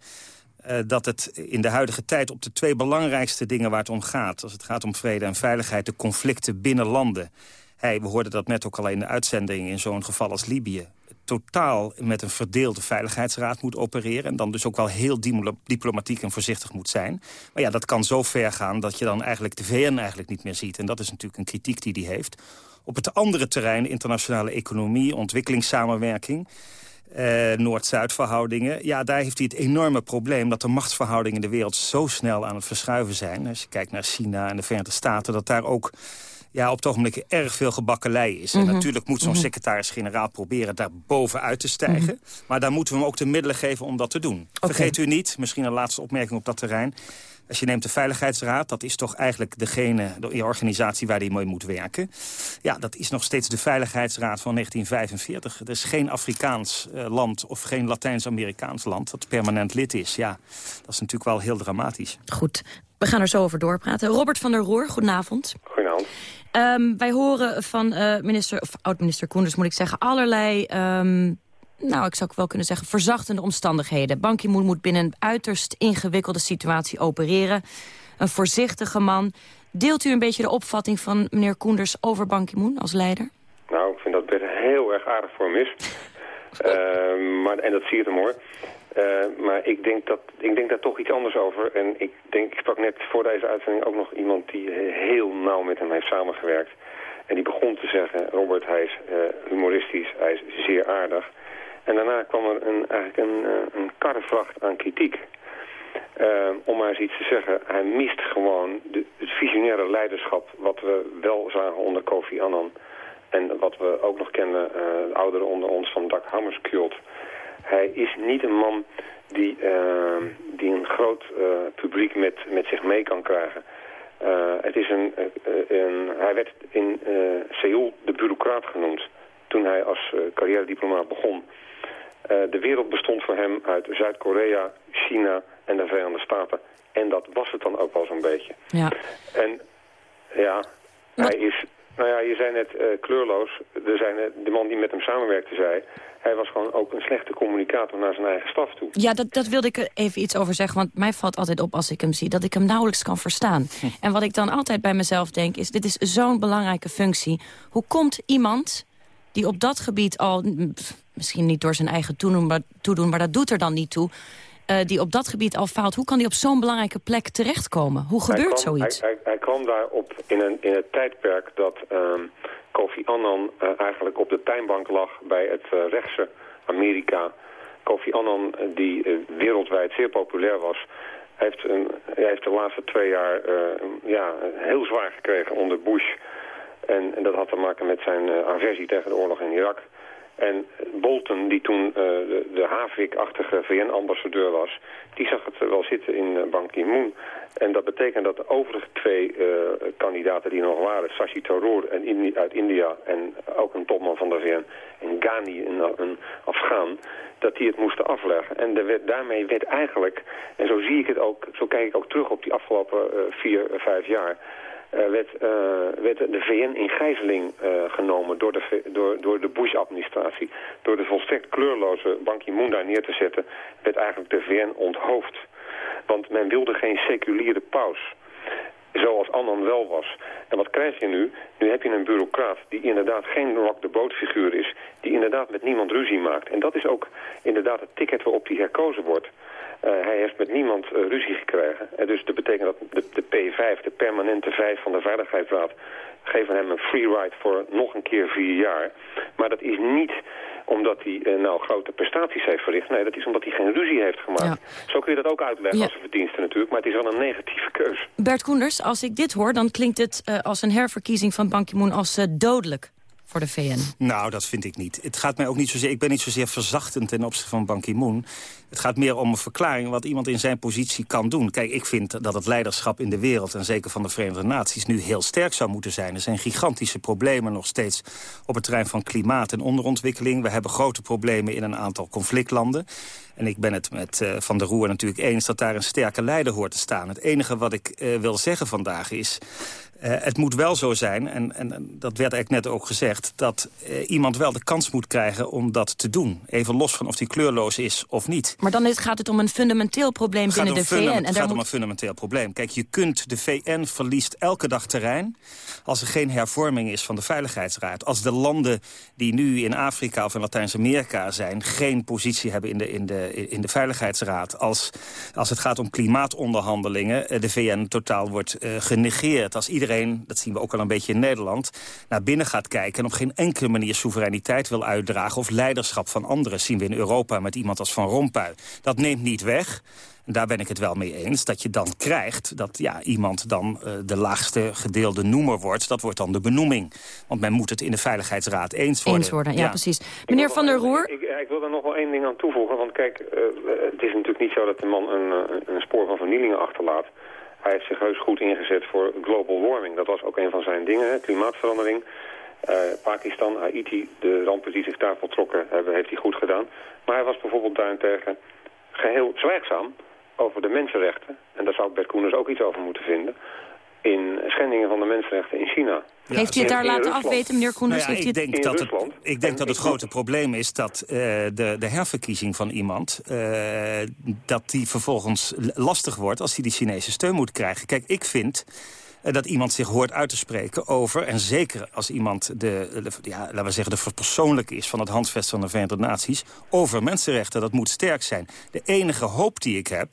dat het in de huidige tijd op de twee belangrijkste dingen waar het om gaat... als het gaat om vrede en veiligheid, de conflicten binnen landen... Hij, we hoorden dat net ook al in de uitzending in zo'n geval als Libië totaal met een verdeelde veiligheidsraad moet opereren... en dan dus ook wel heel diplomatiek en voorzichtig moet zijn. Maar ja, dat kan zo ver gaan dat je dan eigenlijk de VN eigenlijk niet meer ziet. En dat is natuurlijk een kritiek die hij heeft. Op het andere terrein, internationale economie, ontwikkelingssamenwerking... Uh, Noord-Zuid verhoudingen. Ja, daar heeft hij het enorme probleem dat de machtsverhoudingen in de wereld zo snel aan het verschuiven zijn. Als je kijkt naar China en de Verenigde Staten, dat daar ook ja, op het ogenblik erg veel gebakkelei is. Mhm. En natuurlijk moet zo'n Mhm. secretaris-generaal proberen daar bovenuit te stijgen. Mhm. Maar daar moeten we hem ook de middelen geven om dat te doen. Vergeet u niet, misschien een laatste opmerking op dat terrein... Als je neemt de Veiligheidsraad, dat is toch eigenlijk degene, de organisatie waar die mee moet werken. Ja, dat is nog steeds de Veiligheidsraad van 1945. Er is geen Afrikaans eh, land of geen Latijns-Amerikaans land dat permanent lid is. Ja, dat is natuurlijk wel heel dramatisch. Goed, we gaan er zo over doorpraten. Robert van der Roer, goedenavond. Goedenavond. Ehm, wij horen van eh, minister, of oud-minister Koenders moet ik zeggen, allerlei... ehm, nou, ik zou ook wel kunnen zeggen, verzachtende omstandigheden. Ban Ki-moon moet binnen een uiterst ingewikkelde situatie opereren. Een voorzichtige man. Deelt u een beetje de opvatting van meneer Koenders over Ban Ki-moon als leider? Nou, ik vind dat best heel erg aardig voor hem is. Eh, maar, en dat zie je hem hoor. Eh, maar ik denk, dat, ik denk daar toch iets anders over. En ik denk, ik sprak net voor deze uitzending ook nog iemand die heel nauw met hem heeft samengewerkt. En die begon te zeggen, Robert, hij is eh, humoristisch, hij is zeer aardig. En daarna kwam er een, eigenlijk een, eh, een karrevracht aan kritiek. Eh, om maar eens iets te zeggen, hij mist gewoon de, het visionaire leiderschap... wat we wel zagen onder Kofi Annan. En wat we ook nog kennen, eh, de ouderen onder ons van Dag Hammarskjöld. Hij is niet een man die, eh, die een groot eh, publiek met, met zich mee kan krijgen. Eh, het is een, eh, een, hij werd in Seoul de bureaucraat genoemd toen hij als carrière-diplomaat begon. De wereld bestond voor hem uit Zuid-Korea, China en de Verenigde Staten. En dat was het dan ook wel zo'n beetje. Ja. En ja, hij is... Nou ja, je zei net eh, kleurloos. Er zijn, eh, de man die met hem samenwerkte zei... hij was gewoon ook een slechte communicator naar zijn eigen staf toe. Ja, dat, dat wilde ik even iets over zeggen. Want mij valt altijd op als ik hem zie... dat ik hem nauwelijks kan verstaan. En wat ik dan altijd bij mezelf denk is... dit is zo'n belangrijke functie. Hoe komt iemand die op dat gebied al... pff, misschien niet door zijn eigen toedoen, maar, toedoen, maar dat doet er dan niet toe... eh, die op dat gebied al faalt. Hoe kan die op zo'n belangrijke plek terechtkomen? Hoe Hij gebeurt kwam- zoiets? Hij, hij, hij kwam daarop in, een, in het tijdperk dat ehm, Kofi Annan eh, eigenlijk op de tuinbank lag bij het eh, rechtse Amerika. Kofi Annan, die wereldwijd zeer populair was, heeft, een, hij heeft de laatste twee jaar ja, heel zwaar gekregen onder Bush. En, en dat had te maken met zijn aversie tegen de oorlog in Irak. En Bolton, die toen eh, de, de Havik-achtige VN-ambassadeur was, die zag het wel zitten in eh, Ban Ki-moon. En dat betekent dat de overige twee eh, kandidaten die nog waren, Sashi Tharoor en uit India en ook een topman van de VN, en Ghani, een, een Afghaan, dat die het moesten afleggen. En er werd, daarmee werd eigenlijk, en zo zie ik het ook, zo kijk ik ook terug op die afgelopen eh, vier, vijf jaar, werd, eh, werd de VN in gijzeling eh, genomen door de, door, door de Bush-administratie. Door de volstrekt kleurloze Ban Ki-moon daar neer te zetten, werd eigenlijk de VN onthoofd. Want men wilde geen seculiere paus. Zoals Annan wel was. En wat krijg je nu? Nu heb je een bureaucraat die inderdaad geen rock the boat figuur is. Die inderdaad met niemand ruzie maakt. En dat is ook inderdaad het ticket waarop hij herkozen wordt. Eh, hij heeft met niemand eh, ruzie gekregen. En dus dat betekent dat de, de P5, de permanente vijf van de Veiligheidsraad... geven hem een free ride voor nog een keer vier jaar. Maar dat is niet omdat hij eh, nou grote prestaties heeft verricht. Nee, dat is omdat hij geen ruzie heeft gemaakt. Zo kun je dat ook uitleggen Ja. als een verdienste natuurlijk. Maar het is wel een negatieve keus. Bert Koenders, als ik dit hoor, dan klinkt het als een herverkiezing van Ban Ki-moon als dodelijk voor de VN. Nou, dat vind ik niet. Het gaat mij ook niet zozeer, ik ben niet zozeer verzachtend ten opzichte van Ban Ki-moon. Het gaat meer om een verklaring wat iemand in zijn positie kan doen. Kijk, ik vind dat het leiderschap in de wereld, en zeker van de Verenigde Naties, nu heel sterk zou moeten zijn. Er zijn gigantische problemen nog steeds op het terrein van klimaat en onderontwikkeling. We hebben grote problemen in een aantal conflictlanden. En ik ben het met eh, Van der Roer natuurlijk eens dat daar een sterke leider hoort te staan. Het enige wat ik eh, wil zeggen vandaag is... eh, het moet wel zo zijn, en, en en dat werd eigenlijk net ook gezegd... dat eh, iemand wel de kans moet krijgen om dat te doen. Even los van of die kleurloos is of niet. Maar dan is, gaat het om een fundamenteel probleem binnen de VN. En het daar gaat om een fundamenteel probleem. Kijk, je kunt, de VN verliest elke dag terrein... als er geen hervorming is van de Veiligheidsraad. Als de landen die nu in Afrika of in Latijns-Amerika zijn... geen positie hebben in de, in de, in de Veiligheidsraad. Als, als het gaat om klimaatonderhandelingen... eh, de VN totaal wordt genegeerd. Als iedereen, dat zien we ook al een beetje in Nederland... naar binnen gaat kijken en op geen enkele manier soevereiniteit wil uitdragen... of leiderschap van anderen, zien we in Europa met iemand als Van Rompuy. Dat neemt niet weg... En daar ben ik het wel mee eens, dat je dan krijgt... dat ja, iemand dan eh, de laagste gedeelde noemer wordt. Dat wordt dan de benoeming. Want men moet het in de Veiligheidsraad eens worden. Eens worden, ja, precies. Meneer Van der Roer, Ik, ik wil daar nog wel één ding aan toevoegen. Want kijk, eh, het is natuurlijk niet zo dat de man een, een spoor van vernielingen achterlaat. Hij heeft zich heus goed ingezet voor global warming. Dat was ook een van zijn dingen, klimaatverandering. Eh, Pakistan, Haiti, de rampen die zich daar voltrokken hebben, heeft hij goed gedaan. Maar hij was bijvoorbeeld daarentegen geheel zwijgzaam over de mensenrechten. En daar zou Bert Koeners ook iets over moeten vinden. In schendingen van de mensenrechten in China. Heeft u het daar laten Rusland. afweten, meneer Koenders? Nou ja, ik denk, dat het, ik denk dat het grote probleem is dat eh, de, de herverkiezing van iemand... eh, dat die vervolgens lastig wordt als hij die Chinese steun moet krijgen. Kijk, ik vind eh, dat iemand zich hoort uit te spreken over... en zeker als iemand de, de- ja, laten we zeggen, de verpersoonlijke is... van het handvest van de Verenigde Naties, over mensenrechten. Dat moet sterk zijn. De enige hoop die ik heb...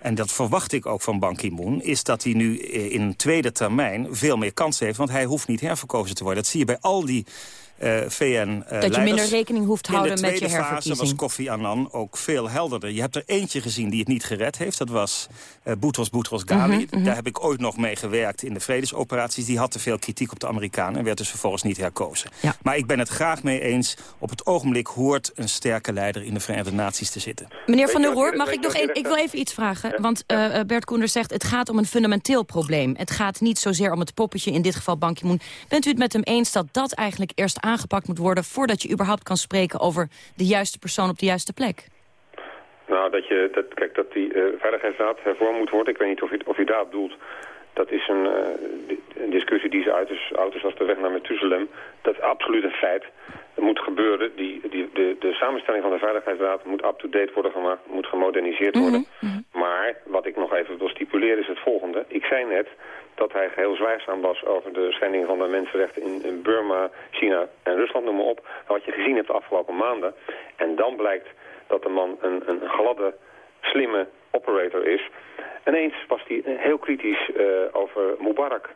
En dat verwacht ik ook van Ban Ki-moon... is dat hij nu eh, in een tweede termijn veel meer kansen heeft. Want hij hoeft niet herverkozen te worden. Dat zie je bij al die eh VN-leiders. Dat je minder rekening hoeft te houden In met de je tweede fase was herverkiezing. Kofi Annan ook veel helderder. Je hebt er eentje gezien die het niet gered heeft. Dat was eh Boutros Boutros Ghali. Mhm, mhm. Daar heb ik ooit nog mee gewerkt in de vredesoperaties. Die had te veel kritiek op de Amerikanen... en werd dus vervolgens niet herkozen. Maar ik ben het graag mee eens. Op het ogenblik hoort een sterke leider in de Verenigde Naties te zitten. Meneer Van der Roer, mag ik nog één... Ik wil even iets vragen. Want eh, eh, Bert Koenders zegt, het gaat om een fundamenteel probleem. Het gaat niet zozeer om het poppetje, in dit geval Ban Ki-moon. Bent u het met hem eens dat dat eigenlijk eerst aangepakt moet worden... voordat je überhaupt kan spreken over de juiste persoon op de juiste plek? Nou, dat je, dat, kijk, dat die eh, Veiligheidsraad hervormd moet worden. Ik weet niet of u, of u daar bedoelt. Dat is een, eh, een discussie die ze uit is, is als de weg naar Methuselem. Dat is absoluut een feit. Het moet gebeuren. Die, die, de, de samenstelling van de Veiligheidsraad moet up-to-date worden gemaakt, moet gemoderniseerd worden. Maar wat ik nog even wil stipuleren is het volgende. Ik zei net dat hij geheel zwijgzaam was over de schending van de mensenrechten in, in Burma, China en Rusland, noem maar op. Wat je gezien hebt de afgelopen maanden. En dan blijkt dat de man een, een gladde, slimme operator is. Ineens was hij heel kritisch eh, over Mubarak.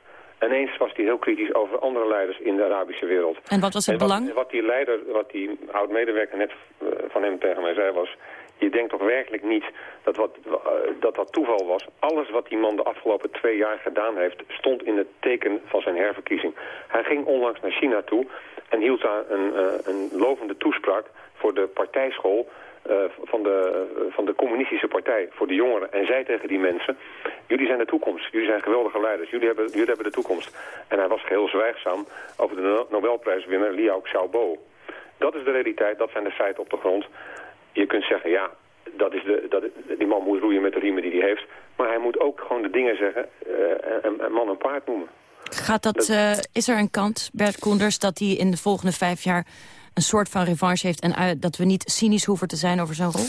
Ineens was hij heel kritisch over andere leiders in de Arabische wereld. En wat was het wat, belang? Wat die leider, wat die oud-medewerker net eh, van hem tegen mij zei was... je denkt toch werkelijk niet dat, wat, eh, dat dat toeval was. Alles wat die man de afgelopen twee jaar gedaan heeft... stond in het teken van zijn herverkiezing. Hij ging onlangs naar China toe en hield daar een, een lovende toespraak... voor de partijschool eh, van, de, van de communistische partij voor de jongeren. En zei tegen die mensen, jullie zijn de toekomst. Jullie zijn geweldige leiders. Jullie hebben, jullie hebben de toekomst. En hij was geheel zwijgzaam over de No- Nobelprijswinnaar Liao Xiaobo. Dat is de realiteit, dat zijn de feiten op de grond. Je kunt zeggen, ja, dat is de, dat, die man moet roeien met de riemen die hij heeft. Maar hij moet ook gewoon de dingen zeggen eh, en, en man en paard noemen. Gaat dat, eh, is er een kans, Bert Koenders, dat hij in de volgende vijf jaar... een soort van revanche heeft en dat we niet cynisch hoeven te zijn over zijn rol?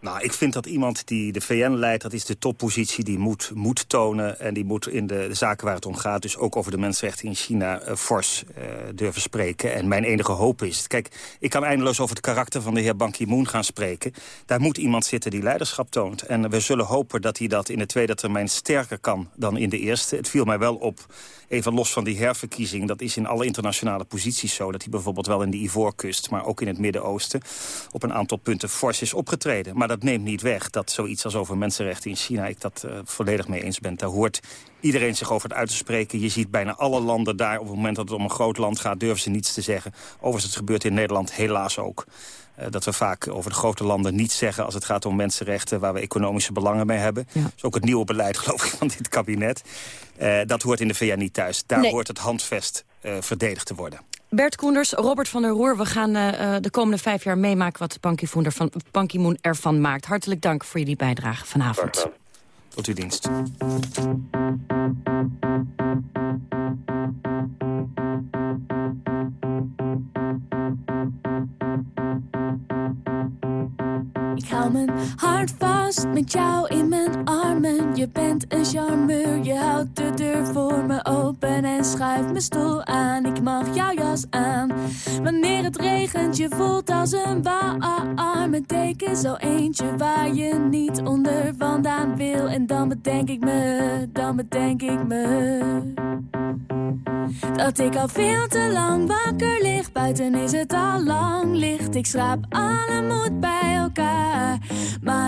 Nou, ik vind dat iemand die de VN leidt, dat is de toppositie, die moet, moet tonen. En die moet in de, zaken waar het om gaat, dus ook over de mensenrechten in China, eh, fors eh, durven spreken. En mijn enige hoop is, kijk, ik kan eindeloos over het karakter van de heer Ban Ki-moon gaan spreken. Daar moet iemand zitten die leiderschap toont. En we zullen hopen dat hij dat in de tweede termijn sterker kan dan in de eerste. Het viel mij wel op, even los van die herverkiezing, dat is in alle internationale posities zo, dat hij bijvoorbeeld wel in de Ivoorkust, maar ook in het Midden-Oosten, op een aantal punten fors is opgetreden. Maar dat neemt niet weg dat zoiets als over mensenrechten in China... ik dat eh, volledig mee eens ben. Daar hoort iedereen zich over uit te spreken. Je ziet bijna alle landen daar, op het moment dat het om een groot land gaat... durven ze niets te zeggen. Overigens, het gebeurt in Nederland helaas ook. Eh, dat we vaak over de grote landen niets zeggen als het gaat om mensenrechten... waar we economische belangen mee hebben. Dat is ook het nieuwe beleid, geloof ik, van dit kabinet. Eh, dat hoort in de VN niet thuis. Daar Nee. hoort het handvest verdedigd te worden. Bert Koenders, Robert van der Roer, we gaan eh, eh, de komende vijf jaar meemaken... wat Ban Ban Ki-moon ervan maakt. Hartelijk dank voor jullie bijdrage vanavond. Tot uw dienst. Hart vast met jou in mijn armen. Je bent een charmeur, je houdt de deur voor me open en schuift mijn stoel aan. Ik mag jouw jas aan. Wanneer het regent, je voelt als een warme deken. Zo eentje waar je niet onder vandaan wil. En dan bedenk ik me, dan bedenk ik me. Dat ik al veel te lang wakker lig. Buiten is het al lang licht. Ik schraap alle moed bij elkaar. Maar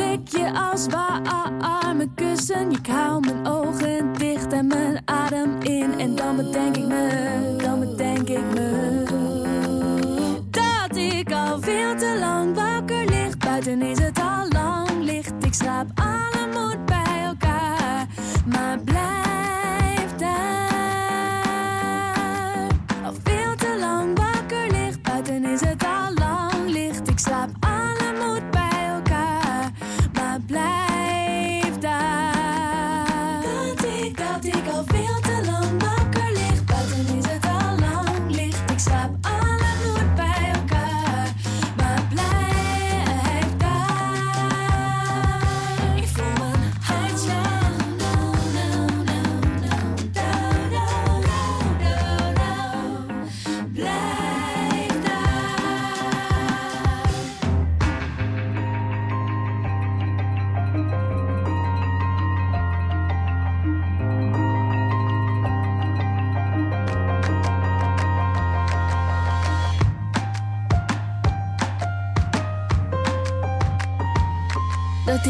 je als warme kussen. Ik hou mijn ogen dicht en mijn adem in. En dan bedenk ik me, dan bedenk ik me. Dat ik al veel te lang wakker lig. Buiten is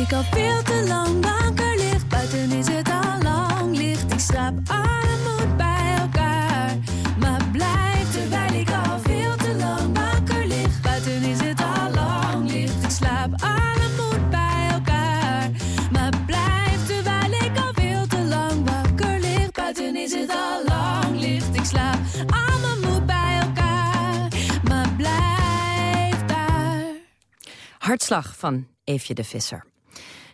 ik al veel te lang wakker lig. Buiten is het al lang licht. Ik slaap alle moed bij elkaar. Maar blijf terwijl ik al veel te lang wakker lig. Buiten is het al lang licht. Ik slaap alle moed bij elkaar. Maar blijf terwijl ik al veel te lang wakker lig. Buiten is het al lang licht. Ik slaap. Hartslag van Eefje de Visser.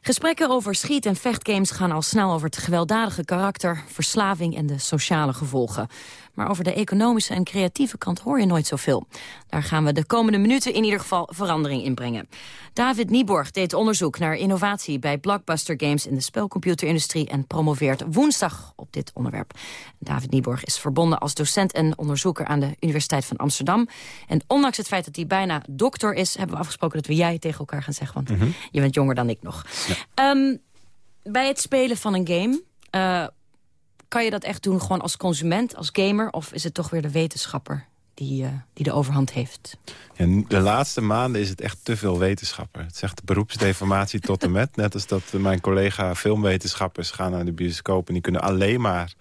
Gesprekken over schiet- en vechtgames gaan al snel over het gewelddadige karakter, verslaving en de sociale gevolgen. Maar over de economische en creatieve kant hoor je nooit zoveel. Daar gaan we de komende minuten in ieder geval verandering in brengen. David Nieborg deed onderzoek naar innovatie bij Blockbuster Games in de spelcomputerindustrie en promoveert woensdag op dit onderwerp. David Nieborg is verbonden als docent en onderzoeker aan de Universiteit van Amsterdam. En ondanks het feit dat hij bijna dokter is, hebben we afgesproken dat we jij tegen elkaar gaan zeggen, want Mhm. je bent jonger dan ik nog. Ehm, bij het spelen van een game... eh, kan je dat echt doen gewoon als consument, als gamer... of is het toch weer de wetenschapper die, eh, die de overhand heeft? Ja, de laatste maanden is het echt te veel wetenschapper. Het echt beroepsdeformatie tot en met. Net als dat mijn collega filmwetenschappers gaan naar de bioscoop... en die kunnen alleen maar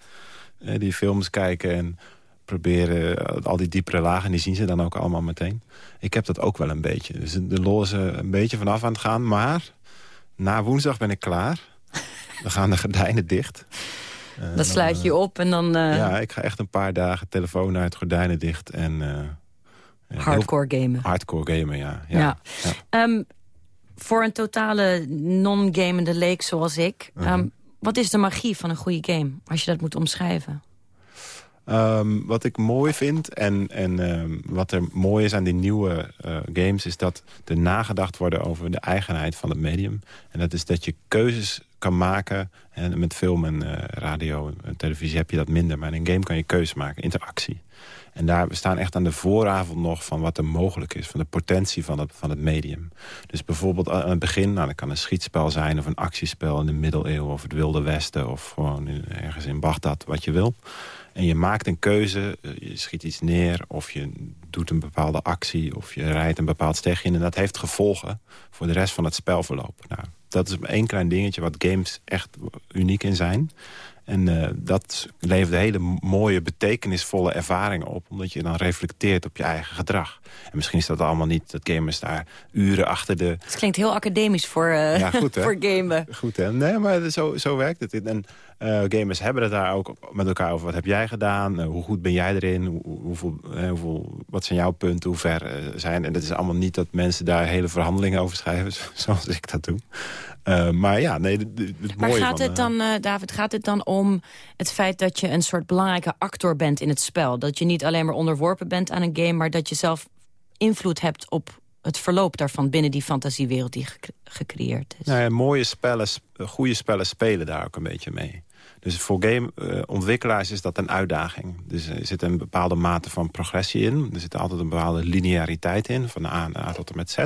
eh, die films kijken en proberen al die diepere lagen. En die zien ze dan ook allemaal meteen. Ik heb dat ook wel een beetje. Dus de er een beetje vanaf aan het gaan. Maar na woensdag ben ik klaar. Dan gaan de gordijnen dicht. Eh, Dat sluit je op en dan... eh, Ja, ik ga echt een paar dagen telefoon uit, gordijnen dicht. En, eh, Hardcore gamen. Hardcore gamen, ja. ja. Ja. ja. Ehm, voor een totale non-gamende leek zoals ik... Mhm. ehm, wat is de magie van een goede game, als je dat moet omschrijven? Ehm, wat ik mooi vind en, en ehm, wat er mooi is aan die nieuwe eh, games... is dat er nagedacht worden over de eigenheid van het medium. En dat is dat je keuzes kan maken. En met film en eh, radio en televisie heb je dat minder. Maar in een game kan je keuzes maken, interactie. En daar, we staan echt aan de vooravond nog van wat er mogelijk is. Van de potentie van het, van het medium. Dus bijvoorbeeld aan het begin, nou, dat kan een schietspel zijn... of een actiespel in de middeleeuwen of het Wilde Westen... of gewoon ergens in Bagdad, wat je wil. En je maakt een keuze, eh, je schiet iets neer... of je doet een bepaalde actie of je rijdt een bepaald stegje in... en dat heeft gevolgen voor de rest van het spelverloop. Nou, dat is één klein dingetje wat games echt uniek in zijn... En eh, dat levert hele mooie, betekenisvolle ervaringen op. Omdat je dan reflecteert op je eigen gedrag. En misschien is dat allemaal niet dat gamers daar uren achter de... Het klinkt heel academisch voor, eh Ja, goed, hè? voor gamen. Goed, hè? Nee, maar zo, zo werkt het. En eh, gamers hebben het daar ook met elkaar over. Wat heb jij gedaan? Hoe goed ben jij erin? Hoe, hoeveel, hoeveel, wat zijn jouw punten? Hoe ver zijn? En het is allemaal niet dat mensen daar hele verhandelingen over schrijven... zoals ik dat doe. Eh, maar ja, nee, het- het Maar mooie gaat van, het eh, dan, eh, David, gaat het dan om het feit dat je een soort belangrijke actor bent in het spel? Dat je niet alleen maar onderworpen bent aan een game, maar dat je zelf invloed hebt op het verloop daarvan binnen die fantasiewereld die gecre- gecreëerd is? Nou ja, mooie spellen, sp- goede spellen spelen daar ook een beetje mee. Dus voor gameontwikkelaars is dat een uitdaging. Dus er zit een bepaalde mate van progressie in. Er zit altijd een bepaalde lineariteit in, van A A tot en met Z.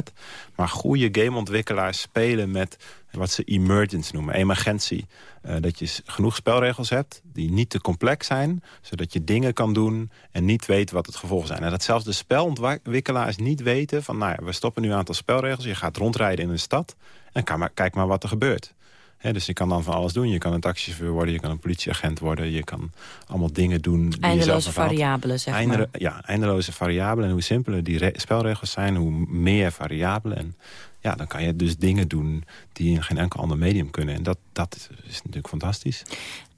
Maar goede gameontwikkelaars spelen met wat ze emergence noemen, emergentie. Uh, dat je genoeg spelregels hebt die niet te complex zijn... zodat je dingen kan doen en niet weet wat het gevolg zijn. En dat zelfs de spelontwikkelaars niet weten van... nou we stoppen nu een aantal spelregels, je gaat rondrijden in een stad... en kijk maar wat er gebeurt dus je kan dan van alles doen. Je kan een taxichauffeur worden, je kan een politieagent worden. Je kan allemaal dingen doen. Die eindeloze variabelen, zeg maar. Ja, eindeloze variabelen. En hoe simpeler die spelregels zijn, hoe meer variabelen. En ja, dan kan je dus dingen doen die in geen enkel ander medium kunnen. En dat, dat is natuurlijk fantastisch.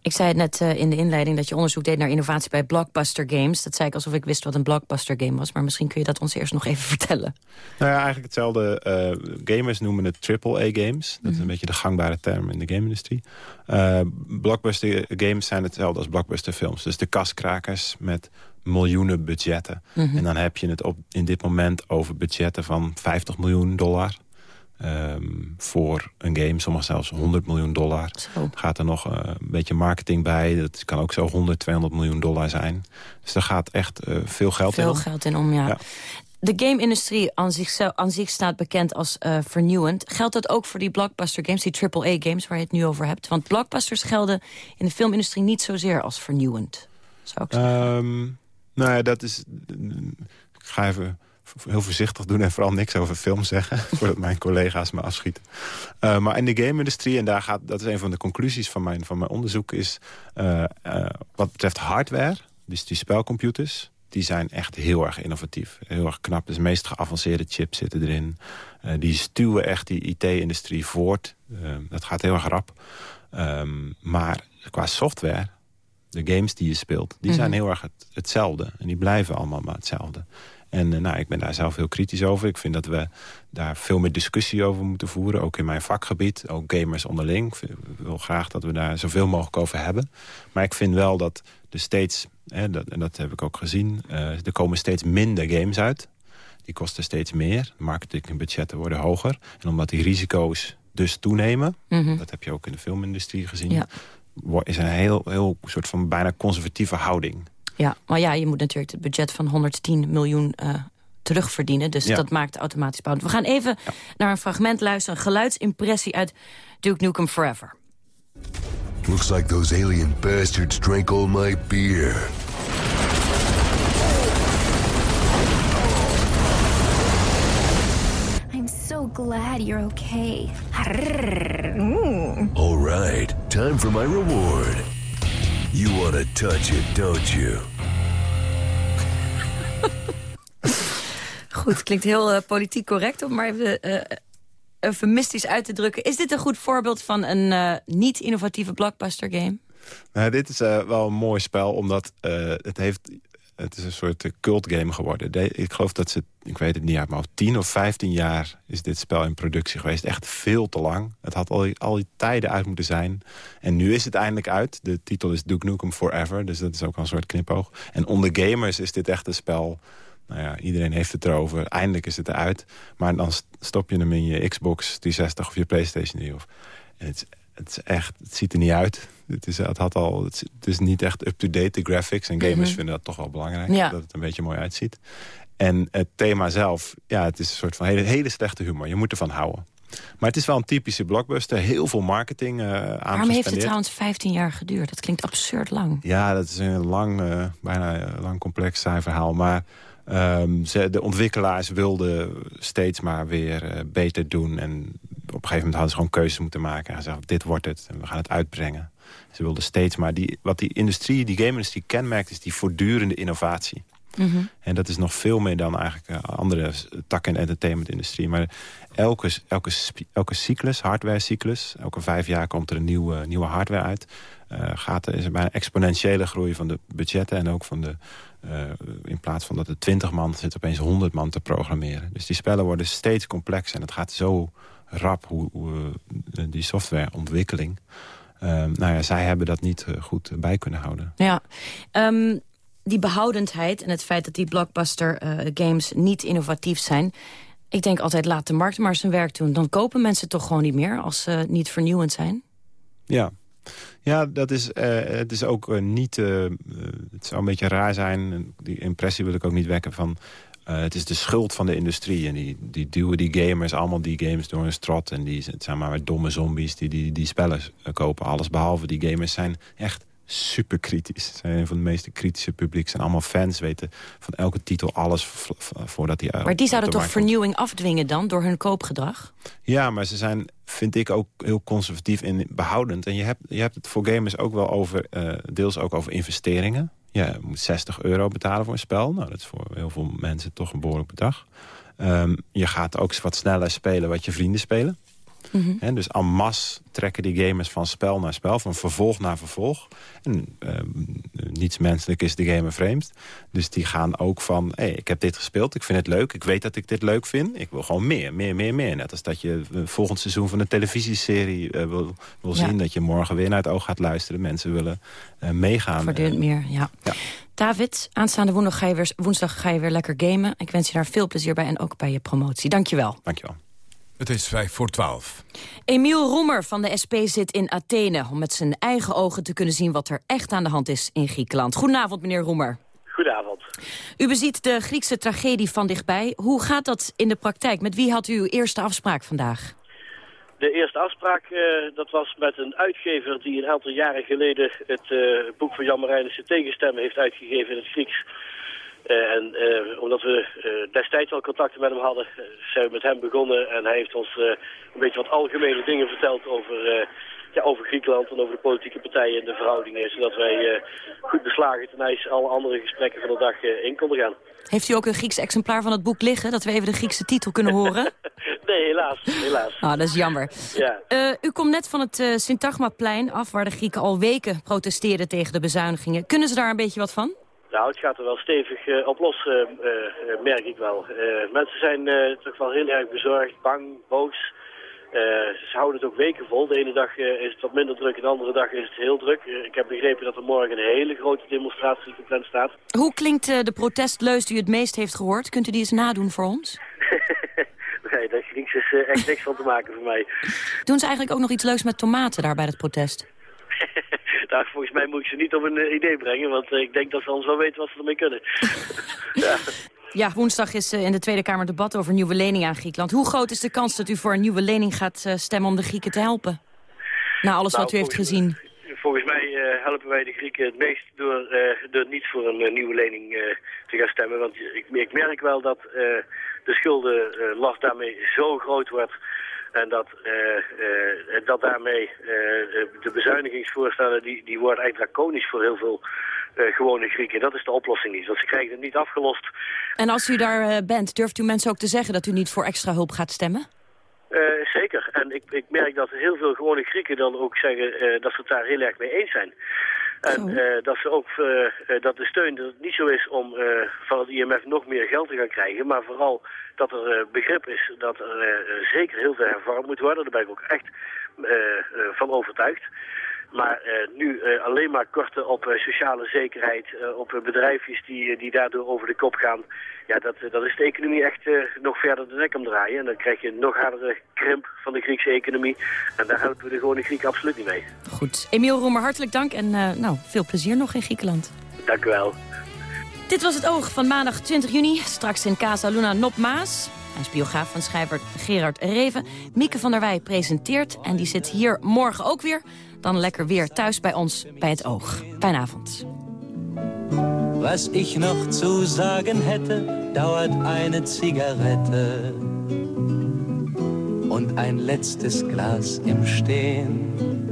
Ik zei het net uh, in de inleiding dat je onderzoek deed naar innovatie bij blockbuster games. Dat zei ik alsof ik wist wat een blockbuster game was. Maar misschien kun je dat ons eerst nog even vertellen. Nou ja, eigenlijk hetzelfde. Uh, gamers noemen het AAA games. Dat is een mhm. beetje de gangbare term in de game-industrie. Uh, blockbuster games zijn hetzelfde als blockbuster films. Dus de kaskrakers met miljoenen budgetten. Mhm. En dan heb je het op, in dit moment over budgetten van 50 miljoen dollar. Um, voor een game, soms zelfs 100 miljoen dollar. Zo. Gaat er nog uh, een beetje marketing bij. Dat kan ook zo 100, 200 miljoen dollar zijn. Dus er gaat echt uh, veel geld veel in om. Veel geld in om, ja. ja. De game-industrie aan aan zich staat bekend als uh, vernieuwend. Geldt dat ook voor die blockbuster games, die AAA-games waar je het nu over hebt? Want blockbusters gelden in de filmindustrie niet zozeer als vernieuwend, zou ik zeggen. Um, nou ja, dat is... Ik ga even heel voorzichtig doen en vooral niks over film zeggen... voordat mijn collega's me afschieten. Uh, maar in de game-industrie, en daar gaat, dat is een van de conclusies van mijn, van mijn onderzoek... is uh, uh, wat betreft hardware, dus die spelcomputers... die zijn echt heel erg innovatief, heel erg knap. Dus de meest geavanceerde chips zitten erin. die stuwen echt die IT-industrie voort. dat gaat heel erg rap. Um, maar qua software de games die je speelt, die zijn mhm. heel erg het, hetzelfde. En die blijven allemaal maar hetzelfde. En uh, nou, ik ben daar zelf heel kritisch over. Ik vind dat we daar veel meer discussie over moeten voeren. Ook in mijn vakgebied, ook gamers onderling. Ik wil graag dat we daar zoveel mogelijk over hebben. Maar ik vind wel dat er steeds, hè, dat, en dat heb ik ook gezien... Uh, er komen steeds minder games uit. Die kosten steeds meer. Marketingbudgetten worden hoger. En omdat die risico's dus toenemen... Mhm. dat heb je ook in de filmindustrie gezien... Ja. is een heel, heel soort van bijna conservatieve houding ja, maar ja, je moet natuurlijk het budget van 110 miljoen uh, terugverdienen. Dus dat maakt automatisch bouwend. We gaan even naar een fragment luisteren. Een geluidsimpressie uit Duke Nukem Forever. Looks like those alien bastards drank all my beer. I'm so glad you're okay. All right, time for my reward. You want to touch it, don't you? Goed, klinkt heel uh, politiek correct om maar even uh, eufemistisch uit te drukken. Is dit een goed voorbeeld van een uh, niet-innovatieve blockbuster game? Nou, dit is wel een mooi spel, omdat het heeft het is een soort cult game geworden. ik geloof dat ze, ik weet het niet uit, maar 10 of 15 jaar is dit spel in productie geweest. Echt veel te lang. Het had al, al die tijden uit moeten zijn. En nu is het eindelijk uit. De titel is Duke Nukem Forever, dus dat is ook een soort knipoog. En onder gamers is dit echt een spel... Nou ja, iedereen heeft het erover. Eindelijk is het eruit. Maar dan stop je hem in je Xbox 360 of je Playstation 3. Of, en het, het, is echt, het ziet er niet uit. Het is, het had al, het is niet echt up-to-date, de graphics. En gamers mhm. vinden dat toch wel belangrijk, dat het een beetje mooi uitziet. En het thema zelf, ja, het is een soort van hele, hele slechte humor. Je moet ervan houden. Maar het is wel een typische blockbuster. Heel veel marketing uh, aan Waarom heeft het trouwens 15 jaar geduurd? Dat klinkt absurd lang. Ja, dat is een lang, uh, bijna lang complex saai verhaal. Maar um, ze, de ontwikkelaars wilden steeds maar weer uh, beter doen. En op een gegeven moment hadden ze gewoon keuzes moeten maken. En zeiden, dit wordt het en we gaan het uitbrengen. Ze wilden steeds maar... Die, wat die industrie, die game-industrie kenmerkt... is die voortdurende innovatie. Mhm. En dat is nog veel meer dan eigenlijk uh, andere takken in de entertainment-industrie. Maar elke, elke, elke cyclus, hardware-cyclus... elke vijf jaar komt er een nieuwe, nieuwe hardware uit... Uh, gaat er is er bijna exponentiële groei van de budgetten... en ook van de... Uh, in plaats van dat er 20 man zit, opeens 100 man te programmeren. Dus die spellen worden steeds complexer. En het gaat zo rap, hoe, hoe die softwareontwikkeling... Ehm, nou ja, zij hebben dat niet eh, goed bij kunnen houden. Ja, um, die behoudendheid en het feit dat die blockbuster eh, games niet innovatief zijn... ik denk altijd, laat de markt maar zijn werk doen. Dan kopen mensen toch gewoon niet meer als ze niet vernieuwend zijn? Ja, ja, dat is, uh, het is ook niet... Uh, het zou een beetje raar zijn, die impressie wil ik ook niet wekken van eh, het is de schuld van de industrie. En die, die duwen die gamers allemaal die games door een strot. En die het zijn maar domme zombies die die, die spellen eh, kopen. Alles behalve die gamers zijn echt super kritisch. Ze zijn een van de meest kritische publiek. zijn allemaal fans, weten van elke titel alles voordat die Maar die zouden toch vernieuwing afdwingen dan door hun koopgedrag? Ja, maar ze zijn, vind ik, ook heel conservatief en behoudend. En je hebt, je hebt het voor gamers ook wel over, uh, deels ook over investeringen. Je moet 60 euro betalen voor een spel. Nou, dat is voor heel veel mensen toch een behoorlijk bedrag. Um, je gaat ook wat sneller spelen wat je vrienden spelen. Mm dus en masse trekken die gamers van spel naar spel, van vervolg naar vervolg. En uh, niets menselijk is de gamer vreemd. Dus die gaan ook van, hey, ik heb dit gespeeld, ik vind het leuk, ik weet dat ik dit leuk vind. Ik wil gewoon meer, meer, meer, meer. Net als dat je volgend seizoen van een televisieserie uh, wil, wil zien... dat je morgen weer naar het oog gaat luisteren. Mensen willen uh, meegaan. Voortdurend meer, ja. ja. David, aanstaande woensdag ga, je weer, woensdag ga je weer lekker gamen. Ik wens je daar veel plezier bij en ook bij je promotie. Dank je wel. Dank je wel. Het is vijf voor twaalf. Emiel Roemer van de SP zit in Athene... om met zijn eigen ogen te kunnen zien wat er echt aan de hand is in Griekenland. Goedenavond, meneer Roemer. Goedenavond. U beziet de Griekse tragedie van dichtbij. Hoe gaat dat in de praktijk? Met wie had u uw eerste afspraak vandaag? De eerste afspraak uh, dat was met een uitgever die een aantal jaren geleden het uh, boek van Jan Marijnissen Tegenstemmen heeft uitgegeven in het Grieks. Uh, en uh, omdat we uh, destijds al contacten met hem hadden, zijn we met hem begonnen. En hij heeft ons een beetje wat algemene dingen verteld over, ja, over Griekenland en over de politieke partijen en de verhoudingen. Zodat wij goed beslagen ten ijs alle andere gesprekken van de dag in konden gaan. Heeft u ook een Grieks exemplaar van het boek liggen, dat we even de Griekse titel kunnen horen? nee, helaas. helaas. Ah, dat is jammer. Ja. u komt net van het Syntagmaplein af, waar de Grieken al weken protesteerden tegen de bezuinigingen. Kunnen ze daar een beetje wat van? Nou, het gaat er wel stevig uh, op los, uh, uh, merk ik wel. mensen zijn toch wel heel erg bezorgd, bang, boos. ze houden het ook weken vol. De ene dag is het wat minder druk, de andere dag is het heel druk. ik heb begrepen dat er morgen een hele grote demonstratie gepland staat. Hoe klinkt de protestleus die u het meest heeft gehoord? Kunt u die eens nadoen voor ons? nee, daar is echt niks van te maken voor mij. Doen ze eigenlijk ook nog iets leuks met tomaten daar bij het protest? Nou, volgens mij moet ik ze niet op een uh, idee brengen, want uh, ik denk dat ze ons wel weten wat ze ermee kunnen. ja. ja. woensdag is uh, in de Tweede Kamer debat over nieuwe lening aan Griekenland. Hoe groot is de kans dat u voor een nieuwe lening gaat stemmen om de Grieken te helpen? Na alles nou, wat u heeft gezien. Volgens mij helpen wij de Grieken het meest door, door niet voor een nieuwe lening te gaan stemmen. Want ik, ik merk wel dat de schuldenlast daarmee zo groot wordt en dat, uh, uh, dat daarmee uh, de bezuinigingsvoorstellen, die, die worden eigenlijk draconisch voor heel veel gewone Grieken. Dat is de oplossing niet, want ze krijgen het niet afgelost. En als u daar bent, durft u mensen ook te zeggen dat u niet voor extra hulp gaat stemmen? zeker. En ik, ik merk dat heel veel gewone Grieken dan ook zeggen dat ze het daar heel erg mee eens zijn. En uh, dat, ze ook, uh, dat de steun dat het niet zo is om uh, van het IMF nog meer geld te gaan krijgen, maar vooral dat er begrip is dat er zeker heel veel hervormd moet worden. Daar ben ik ook echt van overtuigd. Maar uh, nu uh, alleen maar korten op uh, sociale zekerheid, op bedrijfjes die, die daardoor over de kop gaan. Ja, dat, dat is de economie echt nog verder de nek omdraaien. En dan krijg je een nog hardere krimp van de Griekse economie. En daar helpen we de gewone Grieken absoluut niet mee. Goed. Emiel Roemer, hartelijk dank en nou, veel plezier nog in Griekenland. Dank u wel. Dit was het oog van maandag 20 juni. Straks in Casa Luna Nop Maas. Hij is biograaf van schrijver Gerard Reven. Mieke van der Wij presenteert en die zit hier morgen ook weer dan lekker weer thuis bij ons bij het Oog. Fijne avond. Was ich noch zu sagen hätte, dauert eine Zigarette und ein letztes Glas im Stehen.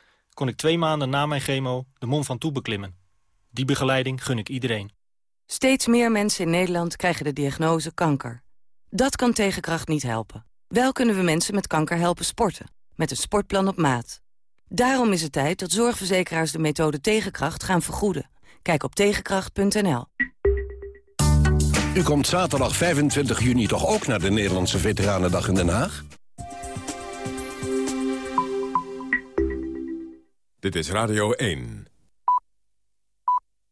kon ik twee maanden na mijn chemo de Mont Ventoux beklimmen. Die begeleiding gun ik iedereen. Steeds meer mensen in Nederland krijgen de diagnose kanker. Dat kan Tegenkracht niet helpen. Wel kunnen we mensen met kanker helpen sporten. Met een sportplan op maat. Daarom is het tijd dat zorgverzekeraars de methode Tegenkracht gaan vergoeden. Kijk op tegenkracht.nl. U komt zaterdag 25 juni toch ook naar de Nederlandse Veteranendag in Den Haag? Dit is Radio 1.